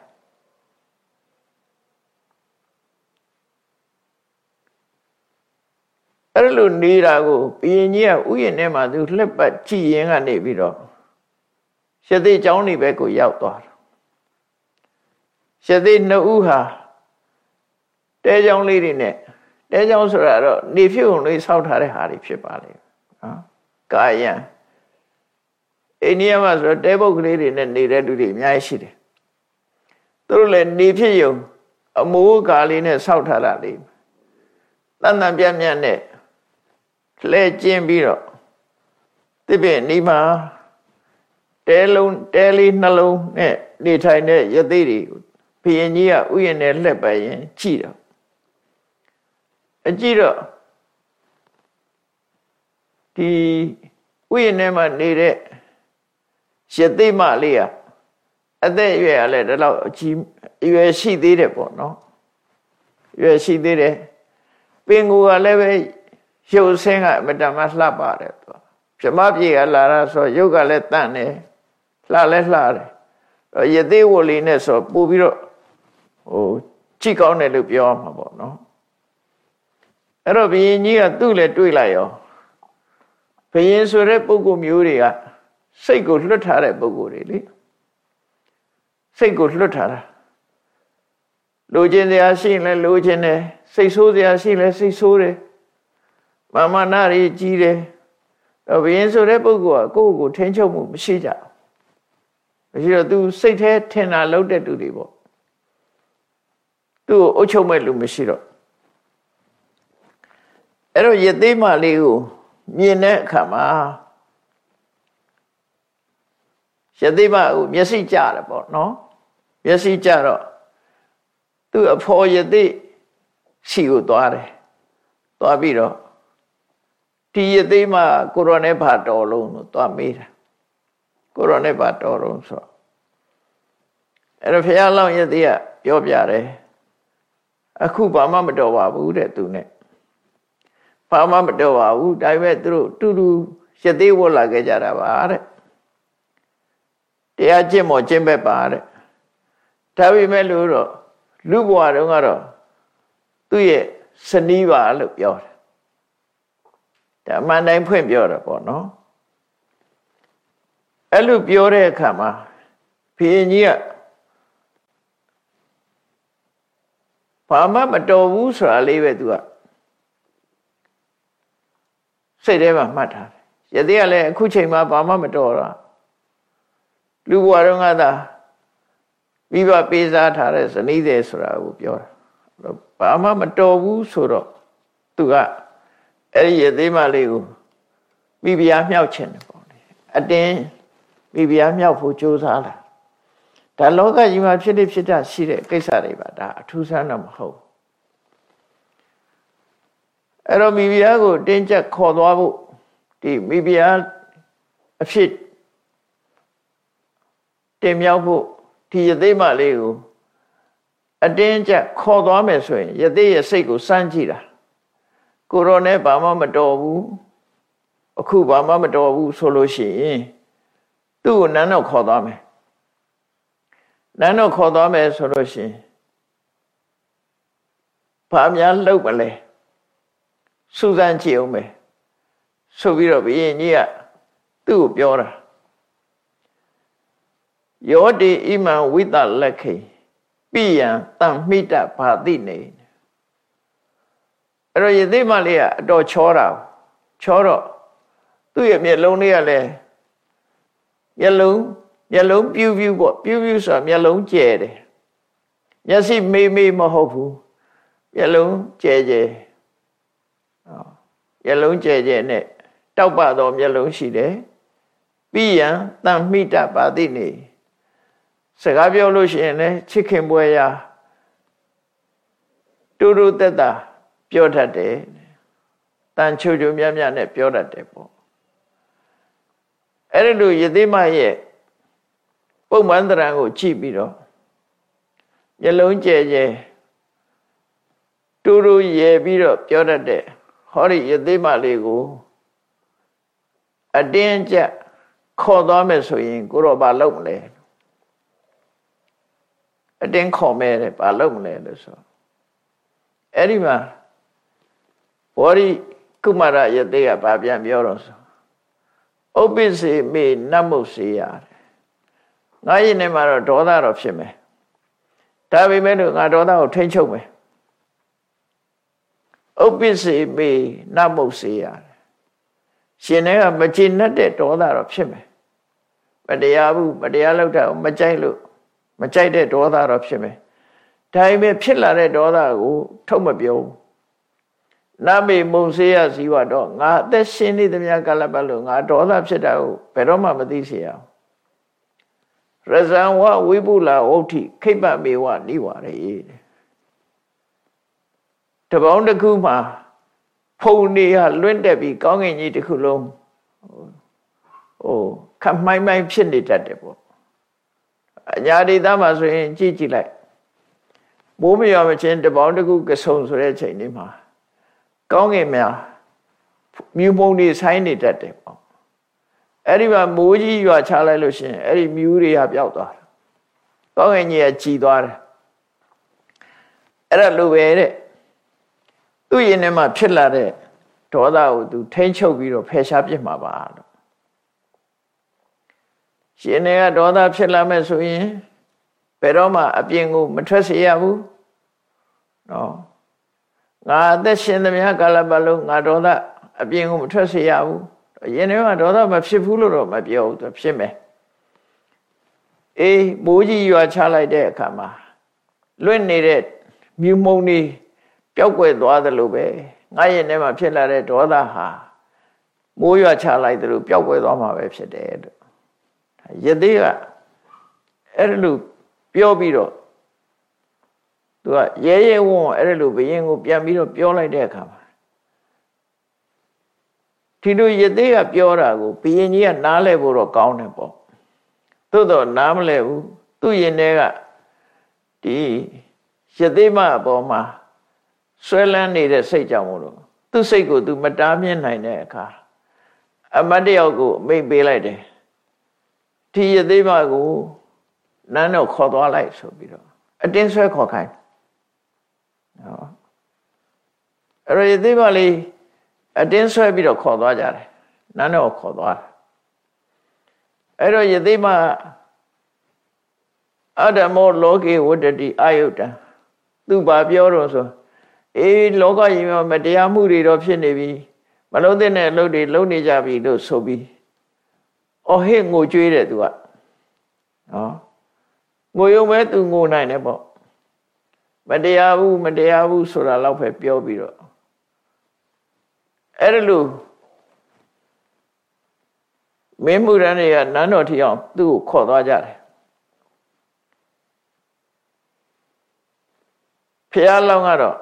အဲ့လိုနေတာကိုဘုရင်ကြီးကဥယျာဉ်ထဲမှာသူလှက်ပတ်ကြည်ရင်ကနေပြီးတော့ရှသေเจ้าနေဘက်ကိုရောက်သွားတယ်ရှသေနှစ်ဦးဟာတဲเจ้าလေးတွေနဲ့တဲเจ้าဆိုတာတော့နေဖြစ်ုံလေးဆောက်ထားတဲ့ဟာတွေဖြစ်ပါလေနော်ကာယံအိန္ဒိယမှာဆိုတော့တဲပုတ်ကလေးတွေနဲ့နေတဲ့လူတွေအများကြီးရှိတယ်သူတို့လည်းနေဖြစ်ုံအမိုးကာလေးနဲ့ဆောက်ထားတာလေတန်တန်ပြတ်ပြတ်နဲ့ လဲကျင်းပြီးတော့တစ်ပြည့်နီးမှာတဲလုံးတဲလေးနှလုံးနဲ့နေထိုင်တဲ့ရသေးတွေကိုဘုရင်ကြီးကဥယျာဉ်နဲ့လှက်ပတ်ရင်ကြည့်တော့အကြည့်တော့ဒီဥယျာဉ်ထဲမှာနေတဲ့ရသေးမလေးကအသက်အရွယ်ကလည်းဒီလောက်အကြီးအရွယ်ရှိသေးတယ်ပေါ့နော်အရွယ်ရှိသေးတယ်ပင်ကိုကလည်းပဲ ရုပ်ဆင်းကအမတမလှပါတယ်သူပြမပြေကလာတာဆိုရုပ်ကလည်းတန့်တယ်လှလည်းလှတယ်ရသေးဝလေးနဲ့ဆိုပို့ပြီးတော့ဟိုကြည့်ကောင်းတယ်လို့ပြောရမှာပေါ့နော်အဲ့တော့ဘုရင်ကြီးကသူ့လည်းတွေးလိုက်ရောဘုရင်ဆိုတဲ့ပုဂ္ဂိုလ်မျိုးတွေကစိတ်ကိုလွတ်ထားတဲ့ပုဂ္ဂိုလ်တွေလေစိတ်ကိုလွတ်ထားတာလိုချင်စရာရှိရင်လည်းလိုချင်တယ်စိတ်ဆိုးစရာရှိရင်လည်းစိတ်ဆိုးတယ် မာမနာရီကြီးတယ်ဘယင်းဆိုတဲ့ပုဂ္ဂိုလ်ကကိုယ့်ကိုယ်ထိန်းချုပ်မှုမရှိကြမရှိတော့ तू စိတ်แท้ထင်တာလောက်တဲ့သူတွေပေါ့သူ့ကိုအုပ်ချုပ်မဲ့လူမရှိတော့အဲ့တော့ယသိမလေးကိုမြင်တဲ့အခါမှာယသိမကိုမျက်စိကြတယ်ပေါ့နော်မျက်စိကြတော့သူ့အဖော်ယသိစီကိုသွားတယ်သွားပြီးတော့ ဒီယသိမကိုရောနဲ့ဘာတော်လုံးလို့သွားမေးတာကိုရောနဲ့ဘာတော်လုံးဆိုအဲ့တော့ဖះလောင်းယသိကပြောပြတယ်အခုဘာမှမတော်ပါဘူးတဲ့သူနဲ့ဘာမှမတော်ပါဘူးဒါပေမဲ့သူတို့တူတူယသိဝတ်လာခဲ့ကြတာပါတဲ့တရားကျင့်မောကျင့်ဘက်ပါတဲ့ဒါပေမဲ့လို့တော့လူဘဝတုန်းကတော့သူ့ရဲ့စနီးပါလို့ပြောတယ်ဒါ အမှန်တိုင်းဖွင့်ပြောတာပေါ့နော်အဲ့လိုပြောတဲ့အခါမှာဘုရင်ကြီးကဘာမှမတော်ဘူးဆိုတာလေးပဲသူကစိတ်ထဲမှာမှတ်ထားတယ်ယသိကလည်းအခုချိန်မှာဘာမှမတော်တာလူဘဝတုန်းကသာမိဘပေးစားထားတဲ့ဇနီးတဲ့ဆိုတာကိုပြောတာဘာမှမတော်ဘူးဆိုတော့သူက အဲ့ဒီရသေးမလေးကိုမိဖုရားမြောက်ခြင်းတယ်ပေါ့လေအတင်းမိဖုရားမြောက်ဖို့ကြိုးစားလာဒါလောကကြီးမှာဖြစ်နေဖြစ်တာရှိတဲ့ကိစ္စတွေပါဒါအထူးဆန်းတော့မဟုတ်အဲ့တော့မိဖုရားကိုတင်းကျပ်ခေါ်သွားဖို့ဒီမိဖုရားအဖြစ်တင်မြောက်ဖို့ဒီရသေးမလေးကိုအတင်းကျပ်ခေါ်သွားမယ်ဆိုရင်ယသိရဲ့စိတ်ကိုစမ်းကြည့်တာ ကိုရောနဲ့ဘာမှမတော်ဘူးအခုဘာမှမတော်ဘူးဆိုလို့ရှိရင်သူ့ကိုနန်းတော့ခေါ်သွားမယ်နန်းတော့ခေါ်သွားမယ်ဆိုလို့ရှိရင်ဘာများလှုပ်မလဲစူးစမ်းကြည့်အောင်မယ်ဆိုပြီးတော့ဘုရင်ကြီးကသူ့ကိုပြောတာယောတိဣမံဝိတလက်ခိပိယံတံမိတဘာတိနေ အဲ့တော့ယသိမလေးကအတော်ချောတာချောတော့သူ့ရဲ့မျက်လုံးလေးကလည်းမျက်လုံးမျက်လုံးပြူးပြူးပေါ့ပြူးပြူးဆိုတာမျက်လုံးကျဲတယ်မျက်စိမေးမေးမဟုတ်ဘူးမျက်လုံးကျဲကျဲမျက်လုံးကျဲကျဲနဲ့တောက်ပသောမျက်လုံးရှိတယ်ပြီးရန်တန်မိတပါတိနေစကားပြောလို့ရှိရင်လည်းချစ်ခင်ပွဲရာတူတူတက်တာ ပြောတတ်တယ်တန်ချိုချိုမြတ်မြတ်နဲ့ပြောတတ်တယ်ပေါ့အဲ့ဒီလိုယသိမရဲ့ပုံမှန်တရံကိုကြည့်ပြီးတော့မျက်လုံးကျဲကျဲတူတူရယ်ပြီးတော့ပြောတတ်တဲ့ဟောဒီယသိမလေးကိုအတင်းကြပ်ခေါ်သွားမယ်ဆိုရင်ကိုတော့ဘာလုပ်မလဲအတင်းခေါ်မယ်တဲ့ဘာလုပ်မလဲလို့ဆိုအဲ့ဒီမှာ ဘောရိကုမာရယတေကဘာပြန်ပြောတော့ဆိုဥပ္ပစ္စေမေနတ်မုတ်စေရတယ်ငါရင်ထဲမှာတော့ဒေါသတော့ဖြစ်မယ်ဒါပေမဲ့လို့ငါဒေါသကိုထိန်းချုပ်မယ်ဥပ္ပစ္စေမေနတ်မုတ်စေရတယ်ရှင်တွေကမကျေနပ်တဲ့ဒေါသတော့ဖြစ်မယ်မတရားဘူးမတရားလုပ်တာမကြိုက်လို့မကြိုက်တဲ့ဒေါသတော့ဖြစ်မယ်ဒါပေမဲ့ဖြစ်လာတဲ့ဒေါသကိုထုတ်မပြောဘူး နမေမုံစေးရစီဝတော့ငါအသက်ရှင်နေသမျှကာလပတ်လို့ငါဒေါသဖြစ်တာကိုဘယ်တော့မှမသိစေရအောင်ရဇံဝဝိပုလာဝုဋ္ဌိခိပ္ပမေဝနိဝရေတပေါင်းတစ်ခုမှာဖုန်နေဟာလွင့်တက်ပြီးကောင်းကင်ကြီးတစ်ခုလုံးဟိုခမိုင်းမိုင်းဖြစ်နေတတ်တယ်ပေါ့အညာဒေသမှာဆိုရင်ကြည့်ကြည့်လိုက်မိုးမရောမချင်းတပေါင်းတစ်ခုကဆုံဆိုတဲ့ချိန်လေးမှာ ကောင်းကင်များမြူမုံတွေဆိုင်းနေတတ်တယ်ပေါ့အဲ့ဒီမှာမိုးကြီးရွာချလိုက်လို့ရှိရင်အဲ့ဒီမြူတွေကပျောက်သွားတယ်ကောင်းကင်ကြီးကကြည်သွားတယ်အဲ့ဒါလိုပဲတဲ့သူ့ရင်ထဲမှာဖြစ်လာတဲ့ဒေါသကိုသူထိမ့်ချုပ်ပြီးတော့ဖယ်ရှားပြစ်မှာပါလို့ရှင်တွေကဒေါသဖြစ်လာမဲ့ဆိုရင်ဘယ်တော့မှအပြင်ကိုမထွက်စေရဘူးနော် ငါအသက်ရှင်သမျှကာလပတ်လုံးငါဒေါသအပြင်ကိုမထွက်စေရဘူးရင်ထဲမှာဒေါသမဖြစ်ဘူးလို့တော့မပြောဘူးသူဖြစ်မယ်အေးမိုးကြီးရွာချလိုက်တဲ့အခါမှာလွင့်နေတဲ့မြူမုံတွေပျောက်ကွယ်သွားသလိုပဲငါရင်ထဲမှာဖြစ်လာတဲ့ဒေါသဟာမိုးရွာချလိုက်သလိုပျောက်ကွယ်သွားမှာပဲဖြစ်တယ်လို့ယသိကအဲ့လိုပြောပြီးတော့ သူကရဲရဲဝံ့အဲ့လိုဘယင်းကိုပြန်ပြီးတော့ပြောလိုက်တဲ့အခါမှာဒီလိုယသိကပြောတာကိုဘယင်းကြီးကနားလဲဖို့တော့ကောင်းတယ်ပေါ့သို့တော့နားမလဲဘူးသူ့ရင်ထဲကဒီယသိမအပေါ်မှာဆွဲလန်းနေတဲ့စိတ်ကြောင့်မို့လို့သူ့စိတ်ကိုသူမတားမြင်နိုင်တဲ့အခါအမတ်တယောက်ကိုမိတ်ပေးလိုက်တယ်ဒီယသိမကိုနန်းတော့ခေါ်သွားလိုက်ဆိုပြီးတော့အတင်းဆွဲခေါ်ခိုင်းနော် အဲ့တော့ယသိမလေးအတင်းဆွဲပြီးတော့ခေါ်သွားကြတယ်နန်းတော့ခေါ်သွားတယ်အဲ့တော့ယသိမအတ္တမောလောကေဝတ္တတိအာယုတ္တသူဘာပြောတော့ဆိုအေးလောကကြီးမှာမတရားမှုတွေတော့ဖြစ်နေပြီမလုံးတဲ့အလုပ်တွေလုပ်နေကြပြီလို့ဆိုပြီးအော်ဟစ်ငိုကြွေးတယ်သူကနော်ငိုရုံပဲသူငိုနိုင်တယ်ပေါ့မတရားဘူးမတရားဘူးဆိုတာတော့ပဲပြောပြီးတော့ အဲ့ဒါလို့မင်းမှုရန်တွေကနန်းတော်ထီအောင်သူ့ကိုခေါ်သွားကြတယ်ဖះလောင်းကတော့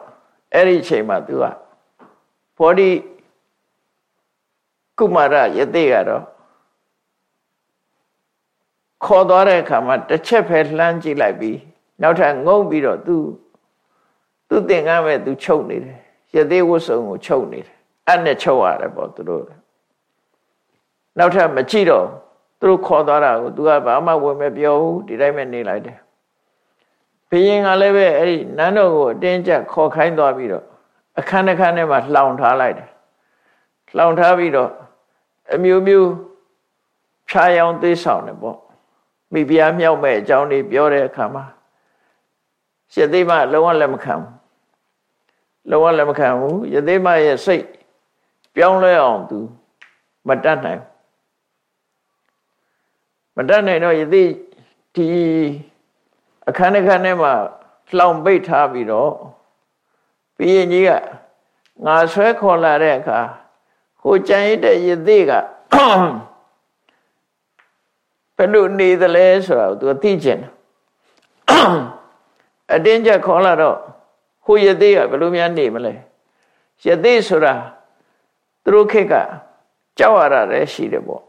အဲ့ဒီအချိန်မှာသူကဘောဓိကုမာရယသိကတော့ခေါ်သွားတဲ့အခါမှာတစ်ချက်ပဲလှမ်းကြည့်လိုက်ပြီးနောက်ထပ်ငုံပြီးတော့သူသူသင်္ကန်းပဲသူချုပ်နေတယ်ယသိဝတ်စုံကိုချုပ်နေတယ် အဲ့နဲ့ချုပ်ရတယ်ပေါ့သူတို့နောက်ထပ်မကြည့်တော့သူတို့ခေါ်သွားတာကိုသူကဘာမှဝင်မပြောဘူးဒီတိုင်းပဲနေလိုက်တယ်ဘုရင်ကလည်းပဲအဲ့ဒီနန်းတော်ကိုအတင်းကျပ်ခေါ်ခိုင်းသွားပြီးတော့အခန်းတစ်ခန်းထဲမှာလှောင်ထားလိုက်တယ်လှောင်ထားပြီးတော့အမျိုးမျိုးဖြာယောင်သေးဆောင်တယ်ပေါ့မိဖုရားမြောက်မဲ့အကြောင်းတွေပြောတဲ့အခါမှာရှစ်သိမလုံးဝလက်မခံဘူးလုံးဝလက်မခံဘူးယသိမရဲ့စိတ် ပြောင်းလဲအောင်သူမတတ်နိုင်မတတ်နိုင်တော့ယသိဒီအခန်းတစ်ခန်းထဲမှာလှောင်ပိတ်ထားပြီးတော့ဘုရင်ကြီးကငါဆွဲခေါ်လာတဲ့အခါဟိုကြံရတဲ့ယသိကဘယ်လိုနေသလဲဆိုတာကိုသူသိကျင်တယ်အတင်းကျပ်ခေါ်လာတော့ဟိုယသိကဘယ်လိုများနေမလဲယသိဆိုတာ သူတို့ခေတ်ကကြောက်ရတာလည်းရှိတယ်ပေါ့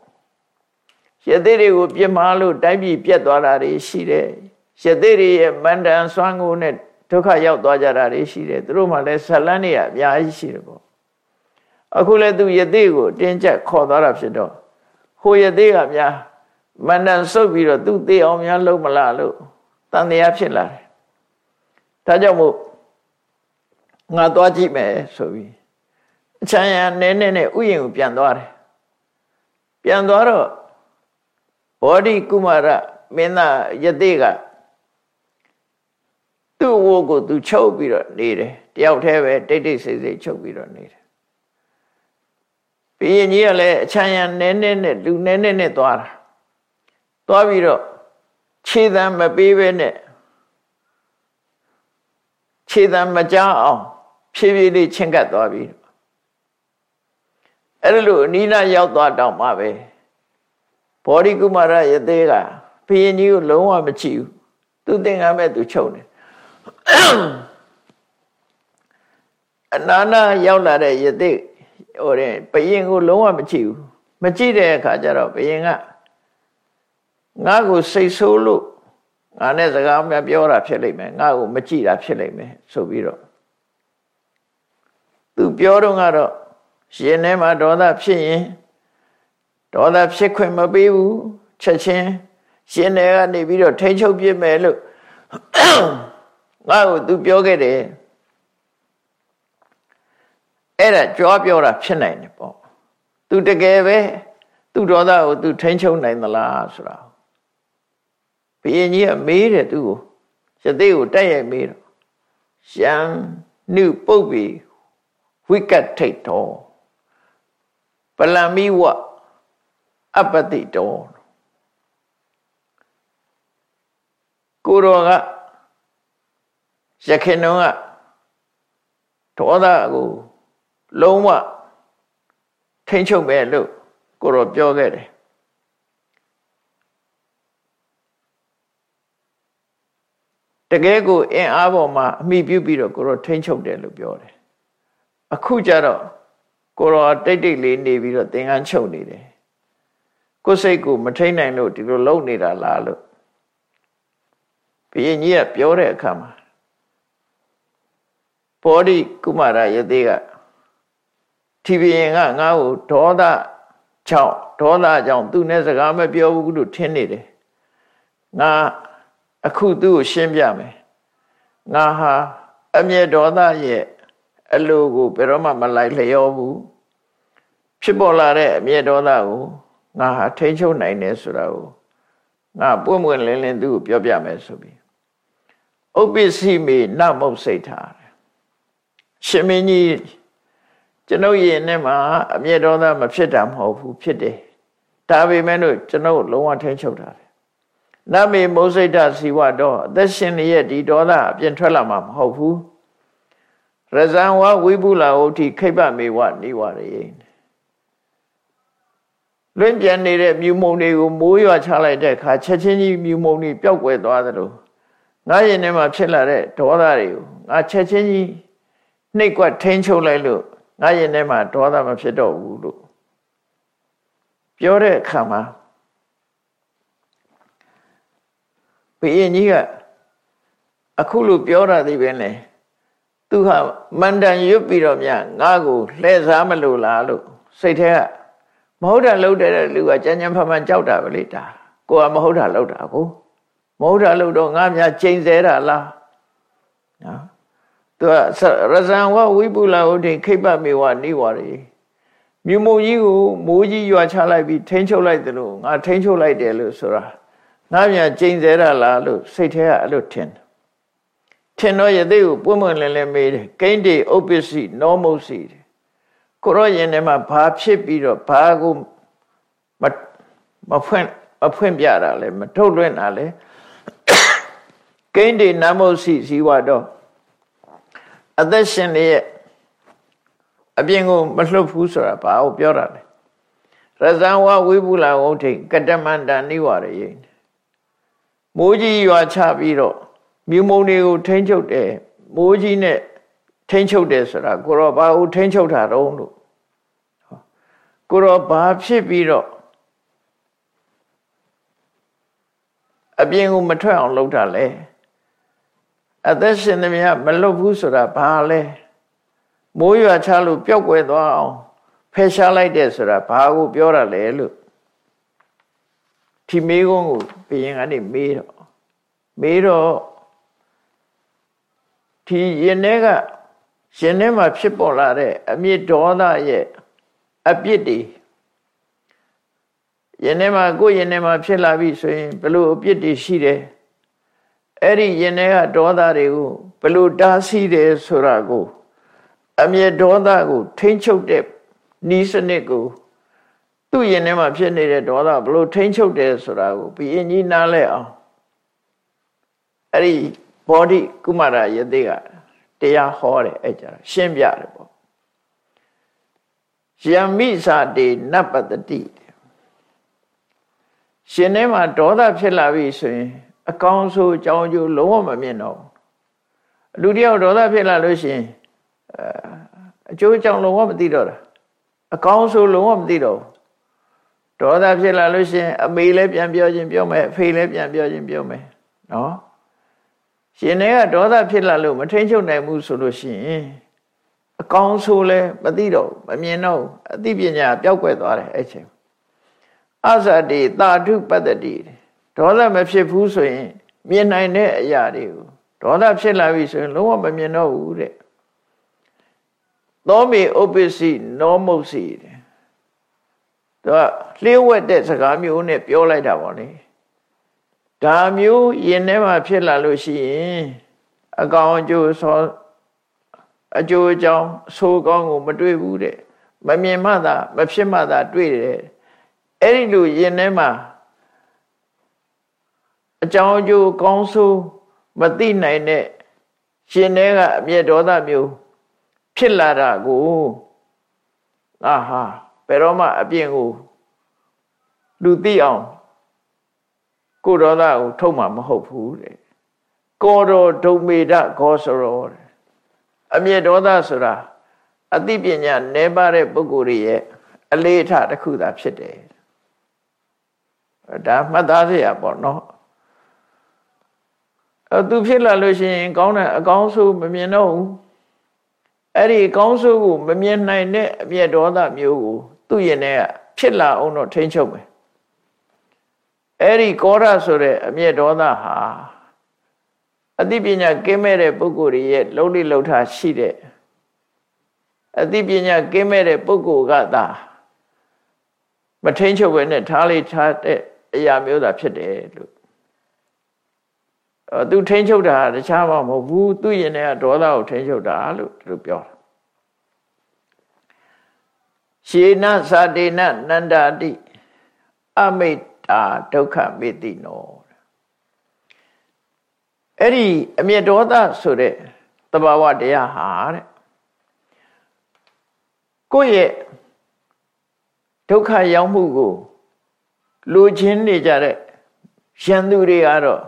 ယသိတွေကိုပြစ်မှားလို့တိုင်းပြည်ပြက်သွားတာတွေရှိတယ်ယသိတွေရဲ့မန္တန်စွမ်းကိုနဲ့ဒုက္ခရောက်သွားကြတာတွေရှိတယ်သူတို့မှလည်းဇလန်းတွေအများကြီးရှိတယ်ပေါ့အခုလည်းသူယသိကိုတင်းကျပ်ခေါ်သွားတာဖြစ်တော့ဟိုရသေးကများမန္တန်စုပ်ပြီးတော့သူ့သေးအောင်များလုံးမလားလို့တန်တရားဖြစ်လာတယ်ဒါကြောင့်မို့ငါသွားကြည့်မယ်ဆိုပြီး အချမ်းရနဲနဲနဲ့ဥယျင်ကိုပြန်သွားတယ်ပြန်သွားတော့ဘောဓိကုမာရမင်းသားယသိကသူ့ဝိုးကိုသူချုပ်ပြီးတော့နေတယ်တယောက်တည်းပဲတိတ်တိတ်ဆိတ်ဆိတ်ချုပ်ပြီးတော့နေတယ်ဘုရင်ကြီးကလည်းအချမ်းရနဲနဲနဲ့လူနဲနဲနဲ့သွားတာသွားပြီးတော့ခြေတံမပေးဘဲနဲ့ခြေတံမကြားအောင်ဖြည်းဖြည်းလေးချင်းကပ်သွားပြီး အဲ့လိုအနိနာရောက်သွားတော့မှပဲဘောဓိကုမာရယသေးကဘုရင်ကြီးကိုလုံးဝမချီဘူးသူသင်္ကန်းမဲ့သူချုပ်နေအနာနာရောက်လာတဲ့ယသိဟိုတဲ့ဘယင်ကိုလုံးဝမကြည့်ဘူးမကြည့်တဲ့အခါကျတော့ဘယင်ကငါ့ကိုစိတ်ဆိုးလို့ငါနဲ့စကားများပြောတာဖြစ်လိမ့်မယ်ငါ့ကိုမကြည့်တာဖြစ်လိမ့်မယ်ဆိုပြီးတော့သူပြောတော့ကတော့ ရှင်ထဲမှာဒေါသဖြစ်ရင်ဒေါသဖြစ်ခွင့်မပေးဘူးချက်ချင်းရှင်ထဲကနေပြီးတော့ထိန်ချုပ်ပြစ်မယ်လို့ငါ့ကိုသူပြောခဲ့တယ်အဲ့ဒါကြွားပြောတာဖြစ်နိုင်တယ်ပေါ့သူတကယ်ပဲသူဒေါသကိုသူထိန်ချုပ်နိုင်သလားဆိုတာဘုရင်ကြီးကမေးတယ်သူ့ကိုရသေးကိုတက်ရိုက်မေးတော့ရှံနှုပုတ်ပြီးဝိကတ်ထိတ်တော် ပလံမိဝအပတိတော်ကိုတော်ကရခင်တော်ကဒေါသကိုလုံးဝထိမ့်ချုပ်ပဲလို့ကိုတော်ပြောခဲ့တယ်တကယ်ကိုအင်အားပေါ်မှာအမိပြုပြီးတော့ကိုတော်ထိမ့်ချုပ်တယ်လို့ပြောတယ်အခုကျတော့ ကိုတော်တိတ်တိတ်လေးနေပြီးတော့သင်္ကန်းချုပ်နေတယ်ကိုယ်စိတ်ကိုမထိန်နိုင်လို့ဒီလိုလုံနေတာလားလို့ဘုရင်ကြီးကပြောတဲ့အခါမှာပောဓိကုမာရယသိကထီဘရင်ကငါ့ကိုဒေါသကြောင့်ဒေါသကြောင့်သူနဲ့စကားမပြောဘူးလို့ထင်နေတယ်ငါအခုသူ့ကိုရှင်းပြမယ်ငါဟာအမျက်ဒေါသရဲ့ အလိုကိုဘယ်တော့မှမလိုက်လျောဘူးဖြစ်ပေါ်လာတဲ့အမျက်ဒေါသကိုငါဟာထိန်းချုပ်နိုင်တယ်ဆိုတာကိုငါပွင့်ပွင့်လင်းလင်းသူ့ကိုပြောပြမယ်ဆိုပြီးဥပ္ပစ္စည်းမေနမုတ်စိတ်ထားရှင်မင်းကြီးကျွန်ုပ်ရင်ထဲမှာအမျက်ဒေါသမဖြစ်တာမဟုတ်ဘူးဖြစ်တယ်ဒါပေမဲ့လို့ကျွန်ုပ်လုံးဝထိန်းချုပ်တာတယ်နမေမုစိတ်တစီဝတော့အသက်ရှင်ရဲ့ဒီဒေါသအပြင်ထွက်လာမှာမဟုတ်ဘူး ရဇံဝဝိပုလာဟုတ်တိခိဗ္ဗမေဝနိဝရေလွင့်ပြန်နေတဲ့မြူမုံတွေကိုမိုးရွာချလိုက်တဲ့အခါချက်ချင်းကြီးမြူမုံတွေပျောက်ကွယ်သွားသလိုငါရင်ထဲမှာဖြစ်လာတဲ့ဒေါသတွေကိုငါချက်ချင်းကြီးနှိတ်ကွက်ထိန်းချုပ်လိုက်လို့ငါရင်ထဲမှာဒေါသမဖြစ်တော့ဘူးလို့ပြောတဲ့အခါမှာဘုရင်ကြီးကအခုလိုပြောတာဒီပဲလေ သူဟာမန္တန်ရွတ်ပြီးတော့မြငါ့ကိုလှည့်စားမလို့လားလို့စိတ်ထဲကမဟုတ်တာလုပ်တဲ့လူကကြမ်းကြမ်းဖန်ဖန်ကြောက်တာပဲလေဒါကိုကမဟုတ်တာလုပ်တာကိုမဟုတ်တာလုပ်တော့ငါများချိန်ဆတာလားနော်သူကရဇံဝဝိပုလဥဒိခိပမေဝနိဝရေမြူမုံကြီးကိုမိုးကြီးရွာချလိုက်ပြီးထိန်းချုပ်လိုက်တယ်လို့ငါထိန်းချုပ်လိုက်တယ်လို့ဆိုတာငါမြန်ကျိန်စေရလားလို့စိတ်ထဲကအဲ့လိုထင် ထင်တော့ယသိကိုပွင့်ပွင့်လင်းလင်းမေးတယ်ကိန်းတေဥပ္ပစီနောမုတ်စီကိုရောရင်ထဲမှာဘာဖြစ်ပြီးတော့ဘာကိုမမဖွင့်မဖွင့်ပြတာလဲမထုတ်လွှင့်တာလဲကိန်းတေနမုတ်စီဇီဝတော့အသက်ရှင်ရဲ့အပြင်ကိုမလွတ်ဘူးဆိုတာဘာကိုပြောတာလဲရဇံဝဝိပုလဝုထိကတမန္တနိဝရယေမိုးကြီးရွာချပြီးတော့ မြူမုံတွေကိုထိမ့်ချုပ်တယ်မိုးကြီးနဲ့ထိမ့်ချုပ်တယ်ဆိုတာကိုရောဘာကိုထိမ့်ချုပ်တာတုံးလို့ကိုရောဘာဖြစ်ပြီးတော့အပြင်ကိုမထွက်အောင်လုပ်တာလဲအသက်ရှင်သမျှမလွတ်ဘူးဆိုတာဘာလဲမိုးရွာချလို့ပျောက်ကွယ်သွားအောင်ဖယ်ရှားလိုက်တယ်ဆိုတာဘာကိုပြောတာလဲလို့ဒီမေးခွန်းကိုဘယင်ကနေမေးတော့မေးတော့ ဒီရင်ထဲကရင်ထဲမှာဖြစ်ပေါ်လာတဲ့အမြင့်ဒေါသရဲ့အပြစ်တွေရင်ထဲမှာကိုယ်ရင်ထဲမှာဖြစ်လာပြီဆိုရင်ဘလို့အပြစ်တွေရှိတယ်အဲ့ဒီရင်ထဲကဒေါသတွေကိုဘလို့တားဆီးတယ်ဆိုတာကိုအမြင့်ဒေါသကို ထိမ့်ချုပ်တဲ့ဤစနစ်ကိုသူ့ရင်ထဲမှာဖြစ်နေတဲ့ဒေါသဘလို့ထိမ့်ချုပ်တယ်ဆိုတာကိုဘီရင်ကြီးနားလဲအောင်အဲ့ဒီ ဘောဓိကုမာရယသိကတရားဟောတယ်အဲ့ကြတာရှင်းပြတယ်ပေါ့ယမိစာတေနပတတိရှင်ထဲမှာဒေါသဖြစ်လာပြီဆိုရင် အကောင်းဆုံးအကြောင်းကျိုးလုံးဝမမြင်တော့ဘူးလူတယောက်ဒေါသဖြစ်လာလို့ရှိရင်အကျိုးအကြောင်းလုံးဝမသိတော့တာအကောင်းဆုံးလုံးဝမသိတော့ဘူးဒေါသဖြစ်လာလို့ရှိရင်အမေလည်းပြန်ပြောခြင်းပြောမယ်အဖေလည်းပြန်ပြောခြင်းပြောမယ်နော် ရှင်တွေကဒေါသဖြစ်လာလို့မထိန်ချုပ်နိုင်ဘူးဆိုလို့ရှိရင်အကောင်းဆိုးလဲမသိတော့မမြင်တော့အသိပညာပျောက်ကွယ်သွားတယ်အဲ့ချိန်အဇတိတာထုပတ္တိဒေါသမဖြစ်ဘူးဆိုရင် မြင်နိုင်တဲ့အရာတွေကိုဒေါသဖြစ်လာပြီဆိုရင်လုံးဝမမြင်တော့ဘူးတဲ့သောမေဥပ္ပစီနောမုတ်စီတဲ့သူကလျှို့ဝှက်တဲ့စကားမျိုးနဲ့ပြောလိုက်တာပေါ့လေ ဒါမျိုးယင်ထဲမှာဖြစ်လာလို့ရှိရင်အကောင်အကျိုးဆောအကျိုးအကြောင်းအဆိုးကောင်းကိုမတွေ့ဘူးတဲ့မမြင်မှသာမဖြစ်မှသာတွေ့တယ်အဲ့ဒီလိုယင်ထဲမှာအကြောင်းအကျိုးကောင်းဆိုးမသိနိုင်တဲ့ရှင်ထဲကအမျက်ဒေါသမျိုးဖြစ်လာတာကိုအာဟာဘယ်တော့မှအပြင်ကိုလူသိအောင် ကိုဒေါသကိုထုတ်မှာမဟုတ်ဘူးတဲ့ကောတော်ဒုံမေဒဂောစရောတဲ့အမြင့်ဒေါသဆိုတာအသိပညာနည်းပါတဲ့ပုဂ္ဂိုလ်ရဲ့အလေးအထတစ်ခုသာဖြစ်တယ်ဒါမှတ်သားစရာပေါ့နော်အဲသူဖြစ်လာလို့ရှိရင်ကောင်းတဲ့အကောင်းဆုံးမမြင်တော့ဘူးအဲ့ဒီအကောင်းဆုံးကိုမမြင်နိုင်တဲ့အမြတ်ဒေါသမျိုးကို သူ့ရင်ထဲကဖြစ်လာအောင်တော့ထိန်းချုပ်မယ် အဲ့ဒီကောရဆိုတဲ့အမျက်ဒေါသဟာအသိပညာကင်းမဲ့တဲ့ပုဂ္ဂိုလ်ရဲ့လုံးလိလုံထားရှိတဲ့အသိပညာကင်းမဲ့တဲ့ပုဂ္ဂိုလ်ကသာမထိန်ချုပ်ပဲနဲ့ထားလေးထားတဲ့အရာမျိုးသာဖြစ်တယ်လို့အဲသူထိန်ချုပ်တာတခြားမှမဟုတ်ဘူးသူရင်ထဲကဒေါသကိုထိန်ချုပ်တာလို့သူပြောတာရှေနသာတေနနန္ဒာတိအမိတ် တာဒုက္ခမေတိနောအဲ့ဒီအမျက်ဒေါသဆိုတဲ့တဘာဝတရားဟာတဲ့ကိုယ့်ရဲ့ဒုက္ခရောက်မှုကိုလူချင်းနေကြတဲ့ရန်သူတွေကတော့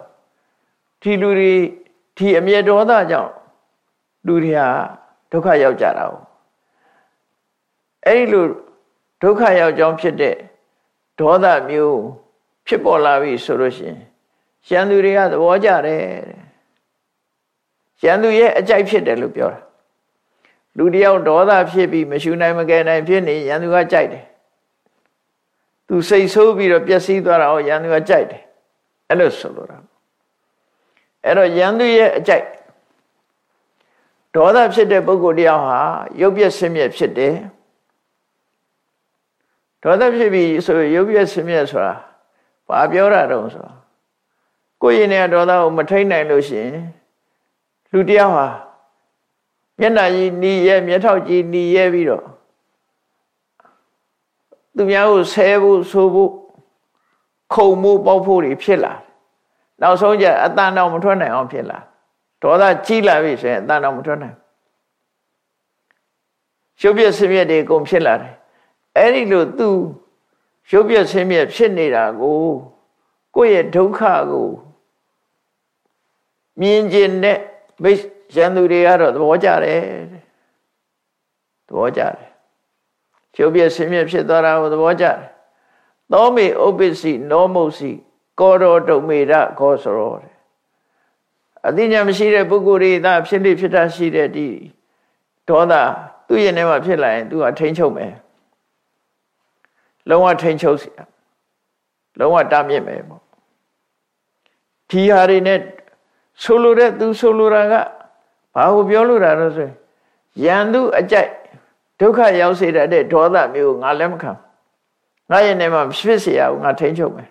ဒီလူတွေဒီအမျက်ဒေါသကြောင့်လူတွေဟာဒုက္ခရောက်ကြတာ哦အဲ့ဒီလိုဒုက္ခရောက်ကြောင်းဖြစ်တဲ့ဒေါသမျိုး ဖြစ်ပေါ်လာပြီဆိုလို့ရှိရင်ရန်သူတွေကသဘောကျတယ်ရန်သူရဲ့အကြိုက်ဖြစ်တယ်လို့ပြောတာလူတယောက်ဒေါသဖြစ်ပြီးမရှူနိုင်မကယ်နိုင်ဖြစ်နေရန်သူကကြိုက်တယ်သူစိတ်ဆိုးပြီးတော့ပျက်စီးသွားတာဟောရန်သူကကြိုက်တယ်အဲ့လိုဆိုလိုတာအဲ့တော့ရန်သူရဲ့အကြိုက်ဒေါသဖြစ်တဲ့ပုဂ္ဂိုလ်တယောက်ဟာရုပ်ပြည့်ဆင်းရဲဖြစ်တယ်ဒေါသဖြစ်ပြီးဆိုရုပ်ပြည့်ဆင်းရဲဆိုတာ ဘာပြောတာတုံးဆိုကိုယ်ရင်ထဲကဒေါသကိုမထိန်နိုင်လို့ရှင်လူတယောက်ဟာမျက်နှာကြီးနီးရဲမျက်ထောက်ကြီးနီးရဲပြီးတော့သူများကိုဆဲဖို့ဆိုဖို့ခုံမှုပေါက်ဖို့တွေဖြစ်လာနောက်ဆုံးကျအတန်တော်မထွက်နိုင်အောင်ဖြစ်လာဒေါသကြီးလာပြီဆိုရင်အတန်တော်မထွက်နိုင်ရုပ်ပြဆင်းရဲတွေအကုန်ဖြစ်လာတယ်အဲ့ဒီလိုသူ့ ရုပ်ပြဆင်းရဲဖြစ်နေတာကို ကိုယ့်ရဲ့ဒုက္ခကိုမြင်ကျင်တဲ့မိတ်ရန်သူတွေကတော့သဘောကျတယ်သဘောကျတယ်ရုပ်ပြဆင်းရဲဖြစ်သွားတာကိုသဘောကျတယ်သောမေဥပ္ပစီနောမုတ်စီကောရောတုံမေရခောစရောအသိဉာဏ်မရှိတဲ့ပုဂ္ဂိုလ်တွေသာဖြစ်လိဖြစ်တာရှိတဲ့ဒီဒေါသသူ့ရင်ထဲမှာဖြစ်လာရင်သူကထိန်ချုပ်မယ် လုံးဝထိန်ချုပ်စီ လုံးဝတားမြစ်မယ်ပေါ့ဒီဟာတွေနဲ့ဆိုလိုတဲ့သူဆိုလိုတာကဘာကိုပြောလို့တာတော့ဆိုရန်သူအကြိုက်ဒုက္ခရောက်စေတဲ့ဒေါသမျိုးငါလည်းမခံငါရဲ့နေမှာဖြစ်เสียအောင်ငါထိန်းချုပ်မယ်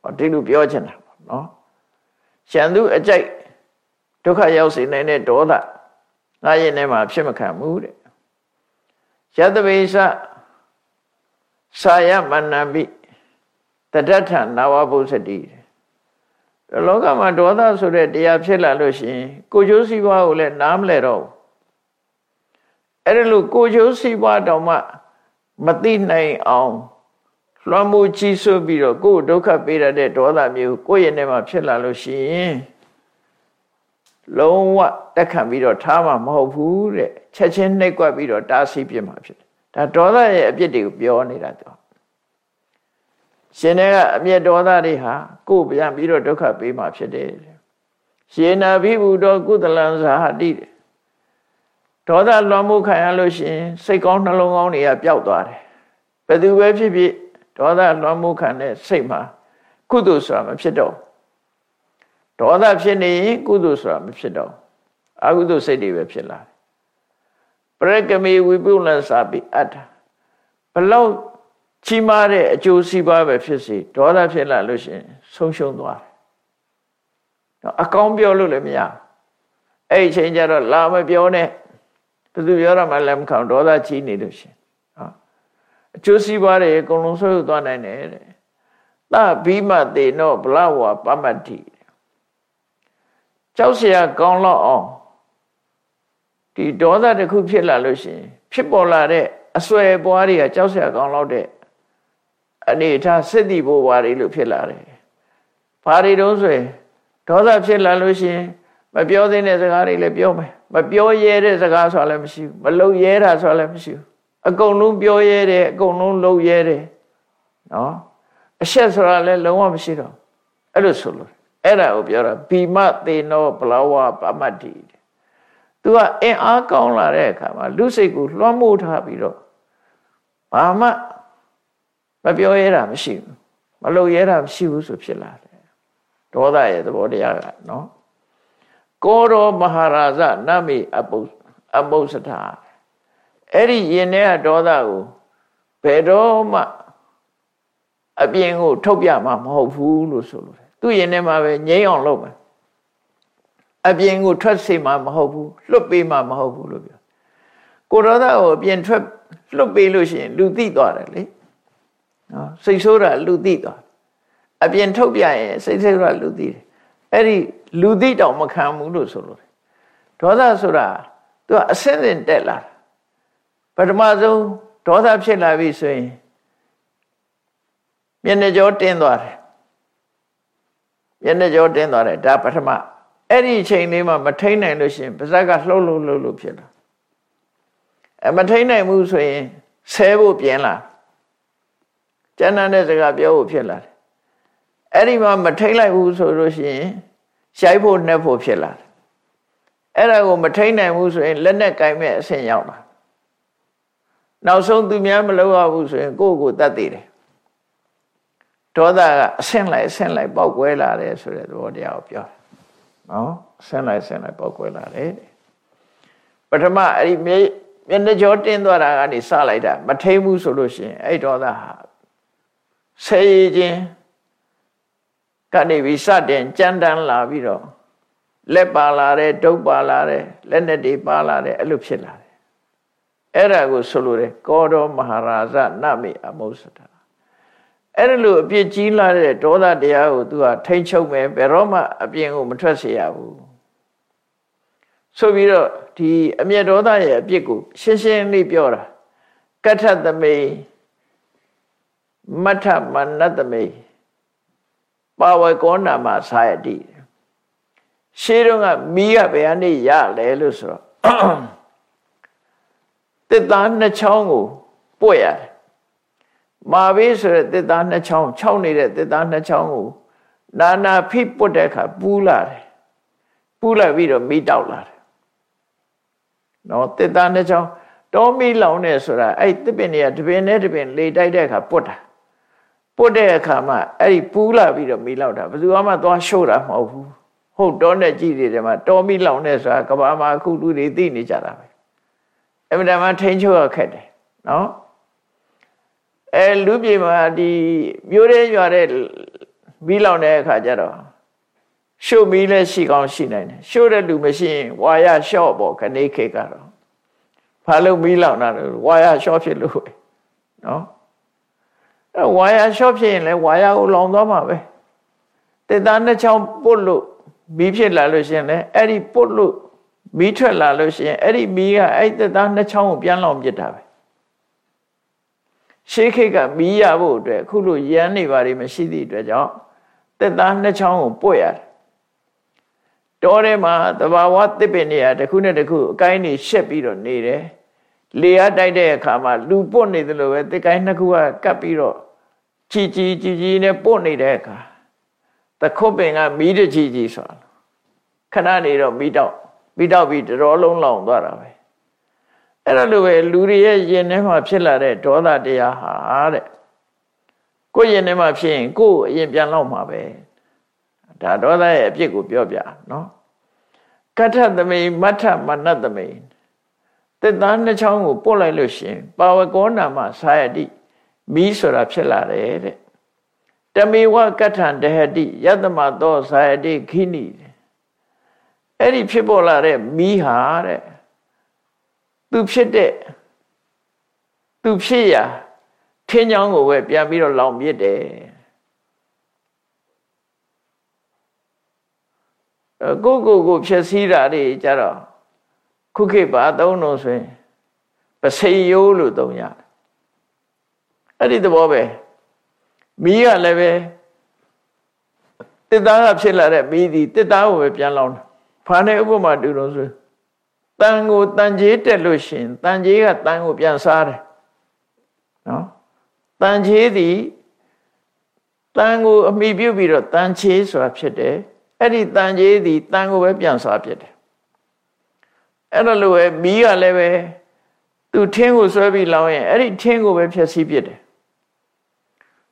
ဟောဒီလိုပြောချင်တာပေါ့နော်ရန်သူအကြိုက်ဒုက္ခရောက်စေနိုင်တဲ့ဒေါသငါရဲ့နေမှာဖြစ်မခံဘူးတဲ့ယတပိစ စာယမဏံပိတတ္ထနာဝဘုစတိလောကမှာဒေါသဆိုတဲ့တရားဖြစ်လာလို့ရှိရင်ကိုကျိုးစီးပွားကိုလည်းနားမလဲတော့ဘူးအဲ့ဒါလို့ကိုကျိုးစီးပွားတောင်မှမသိနိုင်အောင်လွှမ်းမိုးကြီးစွပြီးတော့ကိုယ်ဒုက္ခပေးရတဲ့ဒေါသမျိုးကိုယ့်ရဲ့နေမှာဖြစ်လာလို့ရှိရင်လုံးဝတက်ခံပြီးတော့ထားမှာမဟုတ်ဘူးတဲ့ချက်ချင်းနှိပ်ကွက်ပြီးတော့တားဆီးပြမှာဖြစ်တယ် ဒါဒေါသရဲ့အပြစ်တွေကိုပြောနေတာတော့ရှင်တွေကအမျက်ဒေါသတွေဟာကိုယ်ပြန်ပြီးတော့ဒုက္ခပေးမှာဖြစ်တယ်ရှင်နာဘိဗုဒ္ဓကုသလံဇာတိဒေါသလွန်မှုခံရလို့ရှင်စိတ်ကောင်းနှလုံးကောင်းတွေကပျောက်သွားတယ်ဘယ်သူပဲဖြစ်ဖြစ်ဒေါသလွန်မှုခံတဲ့စိတ်မှာကုသိုလ်ဆိုတာမဖြစ်တော့ဒေါသဖြစ်နေရင်ကုသိုလ်ဆိုတာမဖြစ်တော့အကုသိုလ်စိတ်တွေပဲဖြစ်လာတယ် ပရကမေဝိပုလ္လစာပိအတ္တဘလောက်ကြီးမားတဲ့အကျိုးစီးပွားပဲဖြစ်စီဒေါသဖြစ်လာလို့ရှိရင်ဆုံးရှုံးသွားတယ်။အကောင်းပြောလို့လည်းမရအဲ့ဒီချိန်ကျတော့လာမပြောနဲ့ဘယ်သူပြောရမှလည်းမခံဒေါသကြီးနေလို့ရှိရင်ဟာအကျိုးစီးပွားတွေအကုန်လုံးဆွဲသွားနိုင်တယ်တဲ့။သဘိမတေနောဘလဝပမတ္တိကြောက်เสียကောင်းတော့အောင် ဒီဒေါသတစ်ခုဖြစ်လာလို့ရှိရင်ဖြစ်ပေါ်လာတဲ့အဆွဲပွားတွေကကြောက်စရာကောင်းလောက်တဲ့အနေအထားစိတ်တည်ပေါ်ပွားတွေလို့ဖြစ်လာတယ်။ဘာတွေတုံးဆိုရင်ဒေါသဖြစ်လာလို့ရှိရင်မပြောသေးတဲ့စကားတွေလည်းပြောမယ်။မပြောရဲတဲ့စကားဆိုတာလည်းမရှိဘူး။မလုံရဲတာဆိုတာလည်းမရှိဘူး။အကုန်လုံးပြောရဲတယ်အကုန်လုံးလုံရဲတယ်။နော်။အရှက်ဆိုတာလည်းလုံးဝမရှိတော့ဘူး။အဲ့လိုဆိုလို့အဲ့ဒါကိုပြောတာဘီမသေနောဘလဝပမတ္တိ तू ကအင်အားကောင်းလာတဲ့အခါမှာလူစိတ်ကိုလွှမ်းမိုးထားပြီးတော့ဘာမှမပြောရဲတာမရှိဘူးမလုပ်ရဲတာမရှိဘူးဆိုဖြစ်လာတယ်ဒေါသရဲ့သဘောတရားကနော်ကောရောမဟာရာဇနမေအပုအပုစထအဲ့ဒီယင်ထဲကဒေါသကိုဘယ်တော့မှအပြင်ကိုထုတ်ပြမှာမဟုတ်ဘူးလို့ဆိုလို့သူယင်ထဲမှာပဲငြိမ်းအောင်လုပ်မယ် အပြင်ကိုထွက်စေမှာမဟုတ်ဘူးလွတ်ပေးမှာမဟုတ်ဘူးလို့ပြောကိုရောသကိုအပြင်ထွက်လွတ်ပေးလို့ရှိရင်လူသိသွားတယ်လေနော်စိတ်ဆိုးတာလူသိသွားအပြင်ထုတ်ပြရင်စိတ်ဆိုးတာလူသိတယ်အဲ့ဒီလူသိတောင်မခံဘူးလို့ဆိုလို့ဒေါသဆိုတာသူကအစင်းစင်တက်လာပထမဆုံးဒေါသဖြစ်လာပြီဆိုရင်မျက်နှာကြောတင်းသွားတယ်မျက်နှာကြောတင်းသွားတယ်ဒါပထမ အဲ့ဒီအချိန်လေးမှာမထိန်နိုင်လို့ရှိရင်ပါဇက်ကလှုပ်လှုပ်လှုပ်လှုပ်ဖြစ်လာအမထိန်နိုင်ဘူးဆိုရင်ဆဲဖို့ပြင်လာကျန်တဲ့စကားပြောဖို့ဖြစ်လာတယ်အဲ့ဒီမှာမထိတ်လိုက်ဘူးဆိုလို့ရှိရင်ရှိုက်ဖို့နှက်ဖို့ဖြစ်လာတယ်အဲ့ဒါကိုမထိတ်နိုင်ဘူးဆိုရင်လက်နဲ့ကင်မဲ့အဆင့်ရောက်လာနောက်ဆုံးသူများမလုပ်ရဘူးဆိုရင်ကိုယ့်ကိုယ်တတ်သိတယ်ဒေါသကအဆင့်လိုက်အဆင့်လိုက်ပေါက်ကွဲလာတယ်ဆိုတဲ့သဘောတရားကိုပြောတယ် နော်အဆင့်လိုက်အဆင့်လိုက်ပေါက်ကွဲလာတယ်ပထမအဲ့ဒီမျက်နှာကြောတင်းသွားတာကနေစလိုက်တာမထိန်ဘူးဆိုလို့ရှိရင်အဲ့ဒေါသဟာဆယ်ရည်ချင်းကနေပြီးစတင်ကြမ်းတမ်းလာပြီးတော့လက်ပါလာတယ်ဒုတ်ပါလာတယ်လက်နဲ့တွေပါလာတယ်အဲ့လိုဖြစ်လာတယ်အဲ့ဒါကိုဆိုလိုတယ်ကောတော်မဟာရာဇနမေအမုစတာ အဲ့ဒါလိုအပြစ်ကြီးလာတဲ့ဒေါသတရားကိုသူကထိမ့်ချုပ်မယ်ဘယ်တော့မှအပြင်ကိုမထွက်စေရဘူးဆိုပြီးတော့ဒီအမျက်ဒေါသရဲ့အပြစ်ကိုရှင်းရှင်းလေးပြောတာကဋ္ဌသမေမထမနတမေပါဝေကောနာမဆာယတိရှေးတုန်းကမီးကဘယ်ကနေရလဲလို့ဆိုတော့တစ်သားနှစ်ချောင်းကိုပွက်ရတယ် မာဘေးဆိုတဲ့တစ်သားနှစ်ချောင်းခြောက်နေတဲ့တစ်သားနှစ်ချောင်းကိုနာနာဖိပွတ်တဲ့အခါပူးလာတယ်ပူးလာပြီးတော့မီးတောက်လာတယ်နော်တစ်သားနှစ်ချောင်းတောမီးလောင်နေဆိုတာအဲ့တစ်ပင်တွေကတပင်နဲ့တပင်လေတိုက်တဲ့အခါပွတ်တာပုတ်တဲ့အခါမှာအဲ့ဒီပူးလာပြီးတော့မီးလောက်တာဘယ်သူမှသွားရှို့တာမဟုတ်ဘူးဟုတ်တောနဲ့ကြည်တွေထဲမှာတောမီးလောင်နေဆိုတာကဘာမှာအခုလူတွေသိနေကြတာပဲအမှန်တမ်းထိန်းချုပ်ရခက်တယ်နော် အဲလူပြေမှာဒီမျိုးရဲရွာတဲ့မီးလောင်တဲ့အခါကျတော့ရှို့မီးလည်းရှိကောင်းရှိနိုင်တယ်ရှို့တဲ့လူမရှိရင်ဝါရလျှော့ပေါ့ခဏိခေကတော့ဘာလို့မီးလောင်တာလဲဝါရလျှော့ဖြစ်လို့ပဲနော်အဲဝါရလျှော့ဖြစ်ရင်လည်းဝါရကိုလောင်သွားမှာပဲတေသားနှစ်ချောင်းပုတ်လို့မီးဖြစ်လာလို့ရှိရင်လည်းအဲ့ဒီပုတ်လို့မီးထွက်လာလို့ရှိရင်အဲ့ဒီမီးကအဲ့တေသားနှစ်ချောင်းကိုပြန်လောင်ပြစ်တာပဲ ရှေးခေတ်ကမီးရဖို့အတွက်အခုလိုရမ်းနေပါလိမ့်မရှိသည့်အတွက်ကြောင့်တက်သားနှစ်ချောင်းကိုပွက်ရတယ်တောထဲမှာတဘာဝတစ်ပင်နေရတစ်ခုနဲ့တစ်ခုအကိုင်းနေရှက်ပြီးတော့နေတယ်လေရတိုက်တဲ့အခါမှာလူပွတ်နေသလိုပဲတစ်ကိုင်းနှစ်ခုကကပ်ပြီးတော့ကြည်ကြည်ကြည်ကြည်နဲ့ပွတ်နေတဲ့အခါတခုပင်ကမီးတကြည်ကြည်ဆိုတာခဏနေတော့မီးတောက်မီးတောက်ပြီးတတော်လုံးလောင်သွားတာပဲ အဲ့ဒါလိုပဲလူတွေရဲ့ယင်ထဲမှာဖြစ်လာတဲ့ဒေါသတရားဟာတဲ့ကိုယ်ယင်ထဲမှာဖြစ်ရင်ကိုယ်အရင်ပြန်လောက်မှာပဲဒါဒေါသရဲ့အဖြစ်ကိုပြောပြနော်ကထသမိမထမနတမိတက်သားနှစ်ချောင်းကိုပို့လိုက်လို့ရှင်ပါဝကောနာမသာယတိမီးဆိုတာဖြစ်လာတယ်တဲ့တမေဝကထံတဟတိယတမသောသာယတိခိနိအဲ့ဒီဖြစ်ပေါ်လာတဲ့မီးဟာတဲ့ သူဖြစ်တဲ့သူဖြစ်ရာထင်းချောင်းကိုပဲပြန်ပြီးတော့လောင်ပြစ်တယ်ကိုကိုကိုဖြည့်စည်းတာတွေကြတော့ခုခေတ်ပါသုံးလို့ဆိုရင်ပစိယိုးလို့သုံးရတယ်အဲ့ဒီသဘောပဲမီးကလည်းပဲတစ်သားကဖြစ်လာတဲ့မီးဒီတစ်သားကိုပဲပြန်လောင်းတာဖာနဲ့ဥပမာတူလို့ဆို တန်ကိုတန်ကြီးတက်လို့ရှင်တန်ကြီးကတန်ကိုပြန်စားတယ်နော်တန်ကြီးသည်တန်ကိုအမိပြုတ်ပြီးတော့တန်ချေးဆိုတာဖြစ်တယ်အဲ့ဒီတန်ကြီးသည်တန်ကိုပဲပြန်စားဖြစ်တယ်အဲ့လိုလိုပဲမီးကလည်းပဲသူထင်းကိုဆွဲပြီးလောင်းရင်အဲ့ဒီထင်းကိုပဲဖျက်ဆီးပြစ်တယ်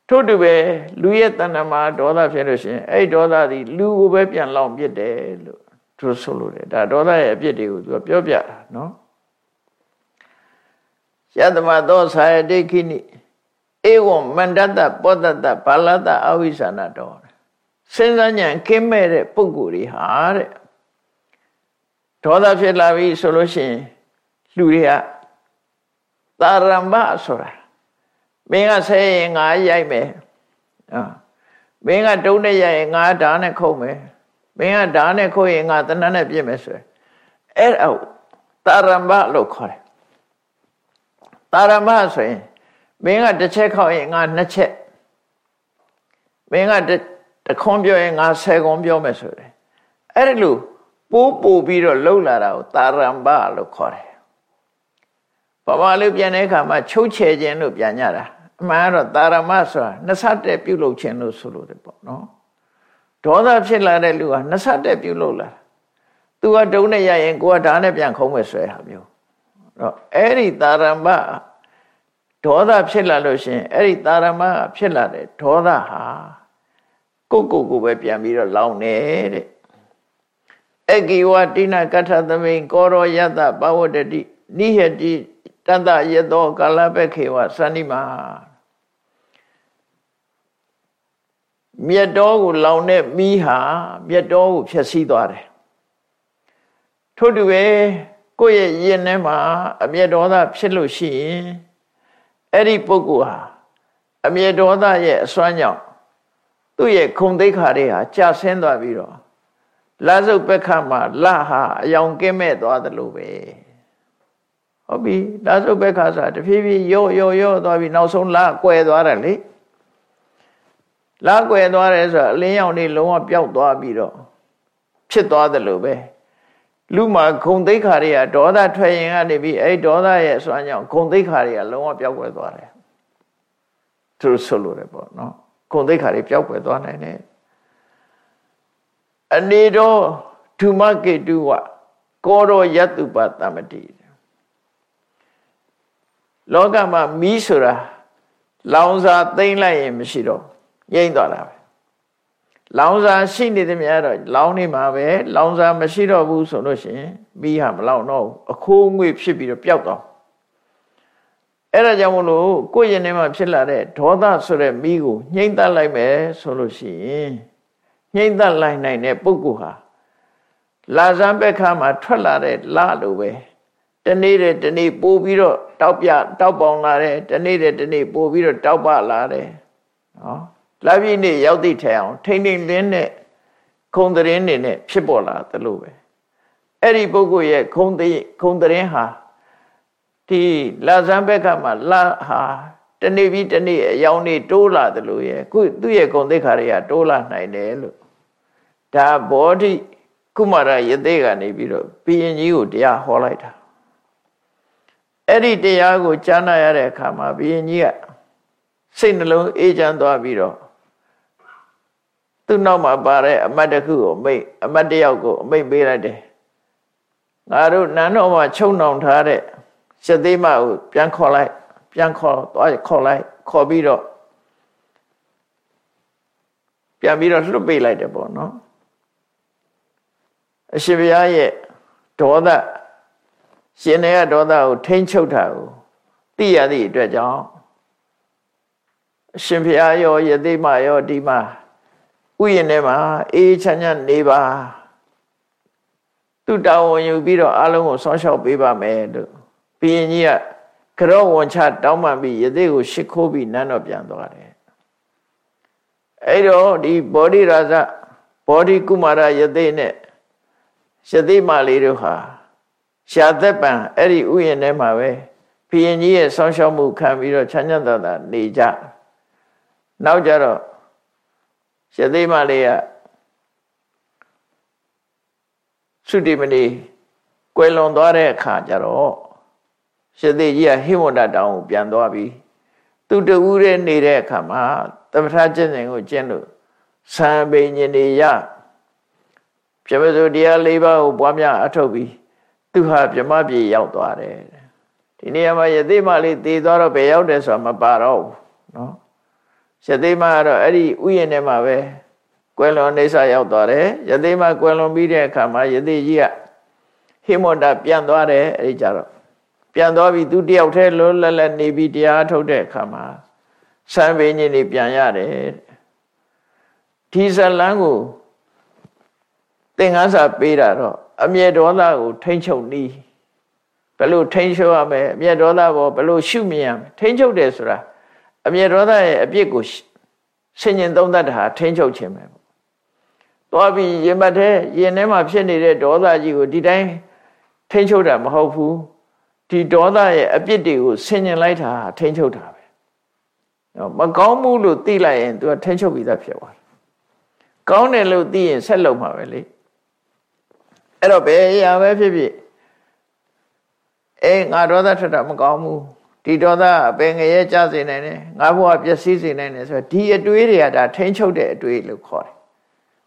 ထို့တူပဲလူရဲ့တဏ္ဍမှာဒေါသဖြစ်လို့ရှိရင်အဲ့ဒီဒေါသသည်လူကိုပဲပြန်လောင်းပြစ်တယ်လို့ သူဆိုလို့တယ်ဒါဒေါသရဲ့အပြစ်တွေကိုသူကပြောပြတာနော်ယတမသောသာယတိခိနိဧဝံမန္တတပောတတဘာလတအဝိဇ္ဇာနာတော်စဉ်းစားဉာဏ်ကင်းမဲ့တဲ့ပုဂ္ဂိုလ်တွေဟာတဲ့ဒေါသဖြစ်လာပြီဆိုလို့ရှိရင်လူတွေကတာရမ္မဆိုတာမင်းကဆဲရင်ငါရိုက်မယ်အာမင်းကတုံးနဲ့ရိုက်ရင်ငါဓာတ်နဲ့ခုတ်မယ် မင်းကဓာတ်နဲ့ခုတ်ရင်ငါတဏှနဲ့ပြစ်မယ်ဆိုရင်အဲ့ဒါတာရမ္မလို့ခေါ်တယ်တာရမ္မဆိုရင်မင်းကတစ်ချက်ခောက်ရင်ငါနှစ်ချက်မင်းကတခွန်းပြောရင်ငါဆယ်ခွန်းပြောမယ်ဆိုတယ်အဲ့ဒီလိုပိုးပို့ပြီးတော့လှုပ်လာတာကိုတာရမ္ပလို့ခေါ်တယ်ပမာလေးပြန်တဲ့အခါမှာချုပ်ချယ်ခြင်းလို့ပြန်ကြတာအမှန်ကတော့တာရမဆိုတာနှစ်ဆတဲ့ပြုလုပ်ခြင်းလို့ဆိုလို့တယ်ပေါ့နော် ဒေါသဖြစ်လာတဲ့လူကနှစ်ဆတဲ့ပြုလုပ်လာသူကဒုံနဲ့ရရင်ကိုကဓာတ်နဲ့ပြန်ခုံးမယ်ဆွဲဟာမျိုးတော့အဲ့ဒီတာရမ္ပဒေါသဖြစ်လာလို့ရှင်အဲ့ဒီတာရမဖြစ်လာတဲ့ဒေါသဟာကိုကိုကိုပဲပြန်ပြီးတော့လောင်းနေတဲ့အကိဝတိနာကထသမိန်ကောရောယတပဝတ္တိနိဟတိတတယသောကာလပခေဝသန္တိမာ မြတ်တော်ကိုလောင်တဲ့မိဟာမြတ်တော်ကိုဖျက်ဆီးသွားတယ်ထို့တူပဲကိုယ့်ရဲ့ရင်ထဲမှာအမျက်ဒေါသဖြစ်လို့ရှိရင်အဲ့ဒီပုဂ္ဂိုလ်ဟာအမျက်ဒေါသရဲ့အစွမ်းကြောင့်သူ့ရဲ့ခုံသိက္ခာတွေဟာကြာဆင်းသွားပြီးတော့လာစုပ်ပက္ခမှာလဟာအယောင်ကင်းမဲ့သွားသလိုပဲဟုတ်ပြီလာစုပ်ပက္ခဆိုတာတဖြည်းဖြည်းရော့ရော့ရော့သွားပြီးနောက်ဆုံးလကွယ်သွားတယ်လေ လကွယ်သွားတယ်ဆိုတာအလင်းရောင်တွေလုံးဝပျောက်သွားပြီးတော့ဖြစ်သွားသလိုပဲလူမှာဂုံသိက္ခာတွေကဒေါသထွက်ရင်ကနေပြီးအဲ့ဒေါသရဲ့အစွမ်းကြောင့်ဂုံသိက္ခာတွေကလုံးဝပျောက်ကွယ်သွားတယ်သူဆိုလိုတယ်ပေါ့နော်ဂုံသိက္ခာတွေပျောက်ကွယ်သွားနိုင်တယ်အနေတော်ဓုမကေတုဝကောရောယတုပတမတိလောကမှာမီးဆိုတာလောင်စာသိမ့်လိုက်ရင်မရှိတော့ ငြိမ့်သွားတာပဲလောင်စာရှိနေသမျှတော့လောင်နေမှာပဲလောင်စာမရှိတော့ဘူးဆိုလို့ရှိရင်မိဟာမလောင်တော့ဘူးအခိုးငွေဖြစ်ပြီးတော့ပျောက်သွားအဲ့ဒါကြောင့်မလို့ကိုယ့်ရင်ထဲမှာဖြစ်လာတဲ့ဒေါသဆိုတဲ့မိကိုညှိမ့်သက်လိုက်မယ်ဆိုလို့ရှိရင်ညှိမ့်သက်လိုက်နိုင်တဲ့ပုဂ္ဂိုလ်ဟာလာဇန်ဘက်ခါမှာထွက်လာတဲ့လာလိုပဲတနေ့တဲ့တနေ့ပို့ပြီးတော့တောက်ပြတောက်ပေါင်လာတယ်တနေ့တဲ့တနေ့ပို့ပြီးတော့တောက်ပလာတယ်နော် လာပြည့်နေ့ရောက်သည့်ထဲအောင်ထိမ့်ထိမ့်လင်းနဲ့ခုံတရင်နေနဲ့ဖြစ်ပေါ်လာသလိုပဲအဲ့ဒီပုဂ္ဂိုလ်ရဲ့ခုံတခုံတရင်ဟာဒီလာဇန်ဘက်ကမှလာဟာတနေ့ပြီးတနေ့အယောင်နေတိုးလာသလိုရဲ့ခုသူ့ရဲ့ဂုံသိက္ခာတွေကတိုးလာနိုင်တယ်လို့ဒါဘောဓိကုမာရယသိကနေပြီးတော့ဘီရင်ကြီးကိုတရားဟောလိုက်တာအဲ့ဒီတရားကိုကြားနာရတဲ့အခါမှာဘီရင်ကြီးကစိတ်နှလုံးအေးချမ်းသွားပြီးတော့ သူ့နောက်မှာပါတဲ့အမတ်တစ်ခုကိုမိတ်အမတ်တယောက်ကိုအမိတ်ပေးလိုက်တယ်ငါတို့နန်းတော်မှာချုံနှောင်ထားတဲ့ရှစ်သေးမကိုပြန်ခေါ်လိုက်ပြန်ခေါ်သွားခေါ်လိုက်ခေါ်ပြီးတော့ပြန်ပြီးတော့လွှတ်ပေးလိုက်တယ်ပေါ့နော်အရှင်ဘုရားရဲ့ဒေါသရှင်ရဲ့ဒေါသကိုထိမ့်ချုပ်တာကိုသိရသည့်အတွက်ကြောင့်အရှင်ဘုရားရောယသိမရောဒီမှာ ဥယျာဉ်ထဲမှာအေးချမ်းချမ်းနေပါသူတာဝန်ယူပြီးတော့အလုံးကိုဆောင်းလျှောက်ပေးပါမယ်လို့ဘုရင်ကြီးကကြောဝန်ချတောင်းပန်ပြီးယသိကိုရှ िख ိုးပြီးနန်းတော်ပြန်သွားတယ်အဲ့တော့ဒီဘောဓိရာဇဘောဓိကုမာရယသိနဲ့ယသိမလေးတို့ဟာရှာသက်ပံအဲ့ဒီဥယျာဉ်ထဲမှာပဲဘုရင်ကြီးရဲ့ဆောင်းလျှောက်မှုခံပြီးတော့ချမ်းချမ်းသာသာနေကြနောက်ကြတော့ ယသိမလေးကသုတိမဏီကွယ်လွန်သွားတဲ့အခါကျတော့ယသိကြီးကဟိမဝန္တတောင်ကိုပြန်သွားပြီးသူတူးရဲနေတဲ့အခါမှာသမထကျင့်စဉ်ကိုကျင့်လို့သံပိညင်နေရပြမစိုးတရား၄ပါးကိုပွားများအထုတ်ပြီးသူဟာပြမပြေရောက်သွားတယ်ဒီနေရာမှာယသိမလေးတည်သွားတော့ဘယ်ရောက်တယ်ဆိုတာမပါတော့ဘူးနော် ယသိမကတော့အဲ့ဒီဥယျာဉ်ထဲမှာပဲကွယ်လွန်နေဆရောက်သွားတယ်ယသိမကွယ်လွန်ပြီးတဲ့အခါမှာယသိကြီးကဟိမန္တပြန်သွားတယ်အဲ့ဒီကြတော့ပြန်သွားပြီးသူတယောက်တည်းလွတ်လပ်လပ်နေပြီးတရားထုတ်တဲ့အခါမှာစံပင်ကြီးနေပြန်ရတယ်ဒီဇလန်းကိုသင်္ကန်းစာပေးတာတော့အမျက်ဒေါသကိုထိမ့်ချုပ်နီးဘယ်လိုထိမ့်ချုပ်ရမလဲအမျက်ဒေါသဘောဘယ်လိုရှုမြင်ရမလဲထိမ့်ချုပ်တယ်ဆိုတာ အမျက်ဒေါသရဲ့အပြစ်ကိုဆင်ញင်သုံးတတ်တာဟာထိမ့်ချုပ်ခြင်းပဲပေါ့သွားပြီးရင်မတဲ့ရင်ထဲမှာဖြစ်နေတဲ့ဒေါသကြီးကိုဒီတိုင်းထိမ့်ချုပ်တာမဟုတ်ဘူးဒီဒေါသရဲ့အပြစ်တွေကိုဆင်ញင်လိုက်တာထိမ့်ချုပ်တာပဲမကောင်းမှုလို့သိလိုက်ရင် तू ထိမ့်ချုပ်ပြီးသားဖြစ်သွားတယ်ကောင်းတယ်လို့သိရင်ဆက်လုပ်မှာပဲလေအဲ့တော့ဘယ်အရာပဲဖြစ်ဖြစ်အေးငါဒေါသထွက်တာမကောင်းဘူး ဒီဒေါသဘယ်ငရဲကြစေနိုင်တယ်ငါဘဝပျက်စီးစေနိုင်တယ်ဆိုတော့ဒီအတွေးတွေကဒါထိန်းချုပ်တဲ့အတွေးလို့ခေါ်တယ်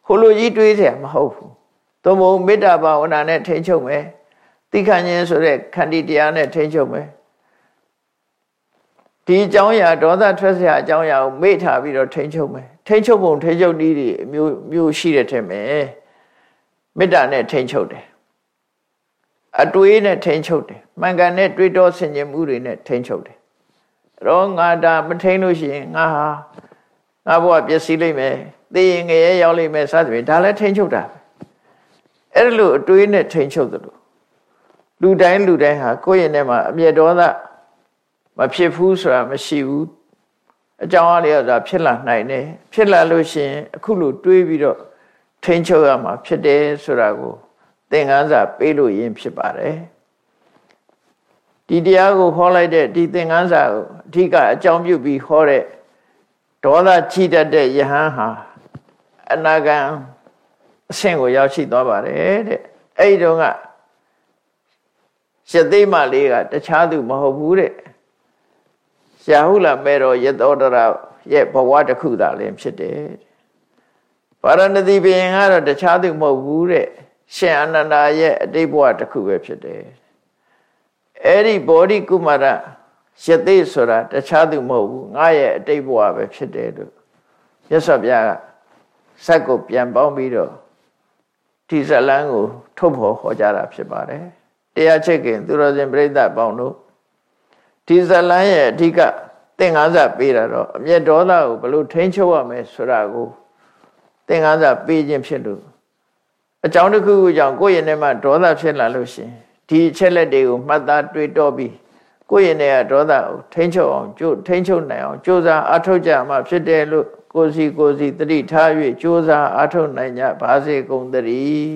ဟိုလိုကြီးတွေးเสียမဟုတ်ဘူးသို့မဟုတ်မေတ္တာဘာဝနာနဲ့ထိန်းချုပ်မယ်တိခဏ်ခြင်းဆိုတဲ့ခန္တီတရားနဲ့ထိန်းချုပ်မယ်ဒီအကြောင်းအရာဒေါသထွက်เสียအကြောင်းအရာကိုမေ့ထားပြီးတော့ထိန်းချုပ်မယ်ထိန်းချုပ်ပုံထိန်းချုပ်နည်းတွေမျိုးမျိုးရှိတဲ့ထက်မယ်မေတ္တာနဲ့ထိန်းချုပ်တယ် အတွေးနဲ့ထိန်းချုပ်တယ်မှန်ကန်တဲ့တွေးတောဆင်ခြင်မှုတွေနဲ့ထိန်းချုပ်တယ်အဲ့တော့ငါဒါမထိန်းလို့ရှိရင်ငါဟာငါဘဝပျက်စီးလိမ့်မယ်သိရင်ငရဲရောက်လိမ့်မယ်စသဖြင့်ဒါလည်းထိန်းချုပ်တာအဲ့လိုအတွေးနဲ့ထိန်းချုပ်တယ်လို့လူတိုင်းလူတိုင်းဟာကိုယ့်ရင်ထဲမှာအမျက်ဒေါသမဖြစ်ဘူးဆိုတာမရှိဘူးအကြောင်းအရာဆိုတာဖြစ်လာနိုင်တယ်ဖြစ်လာလို့ရှိရင်အခုလိုတွေးပြီးတော့ထိန်းချုပ်ရမှာဖြစ်တယ်ဆိုတာကို သင်္ကန်းစာပေးလို့ရင်ဖြစ်ပါတယ်ဒီတရားကိုခေါ်လိုက်တဲ့ဒီသင်္ကန်းစာကိုအဓိကအကြောင်းပြုပြီးခေါ်တဲ့ဒေါသချိတတ်တဲ့ယဟန်ဟာအနာဂံအဆင့်ကိုရောက်ရှိသွားပါတယ်တဲ့အဲ့ဒီတော့ကရှသိမလေးကတခြားသူမဟုတ်ဘူးတဲ့ရှာဟုလာမဲတော်ယသောတရရဲ့ဘဝတစ်ခုသာလင်းဖြစ်တယ်ဗာရဏသီဘုရင်ကတော့တခြားသူမဟုတ်ဘူးတဲ့ ရှင်အနန္ဒာရဲ့အတိတ်ဘဝတစ်ခုပဲဖြစ်တယ်အဲ့ဒီဘောဓိကုမာရယသိဆိုတာတခြားသူမဟုတ်ဘူးငါရဲ့အတိတ်ဘဝပဲဖြစ်တယ်လို့မြတ်စွာဘုရားကစက်ကိုပြန်ပေါင်းပြီးတော့ဒီဇလန်းကိုထုတ်ဖော်ဟောကြားတာဖြစ်ပါတယ်တရားချစ်ခင်သူတော်စင်ပြိဿပေါင်းတို့ဒီဇလန်းရဲ့အဓိကသင်္ကန်းစာပေးတာတော့အမျက်ဒေါသကိုဘယ်လိုထိန်းချုပ်ရမလဲဆိုတာကိုသင်္ကန်းစာပေးခြင်းဖြစ်လို့ အကြောင်းတစ်ခုခုကြောင့်ကိုယ့်ရဲ့ထဲမှာဒေါသဖြစ်လာလို့ရှင်ဒီအချက်လက်တွေကိုမှတ်သားတွေးတောပြီးကိုယ့်ရဲ့ထဲကဒေါသကိုထိန်းချုပ်အောင်ကြိုးထိန်းချုပ်နိုင်အောင်ကြိုးစားအားထုတ်ကြမှဖြစ်တယ်လို့ကိုစီကိုစီတတိထား၍ကြိုးစားအားထုတ်နိုင်ကြပါစေကုန်သတည်း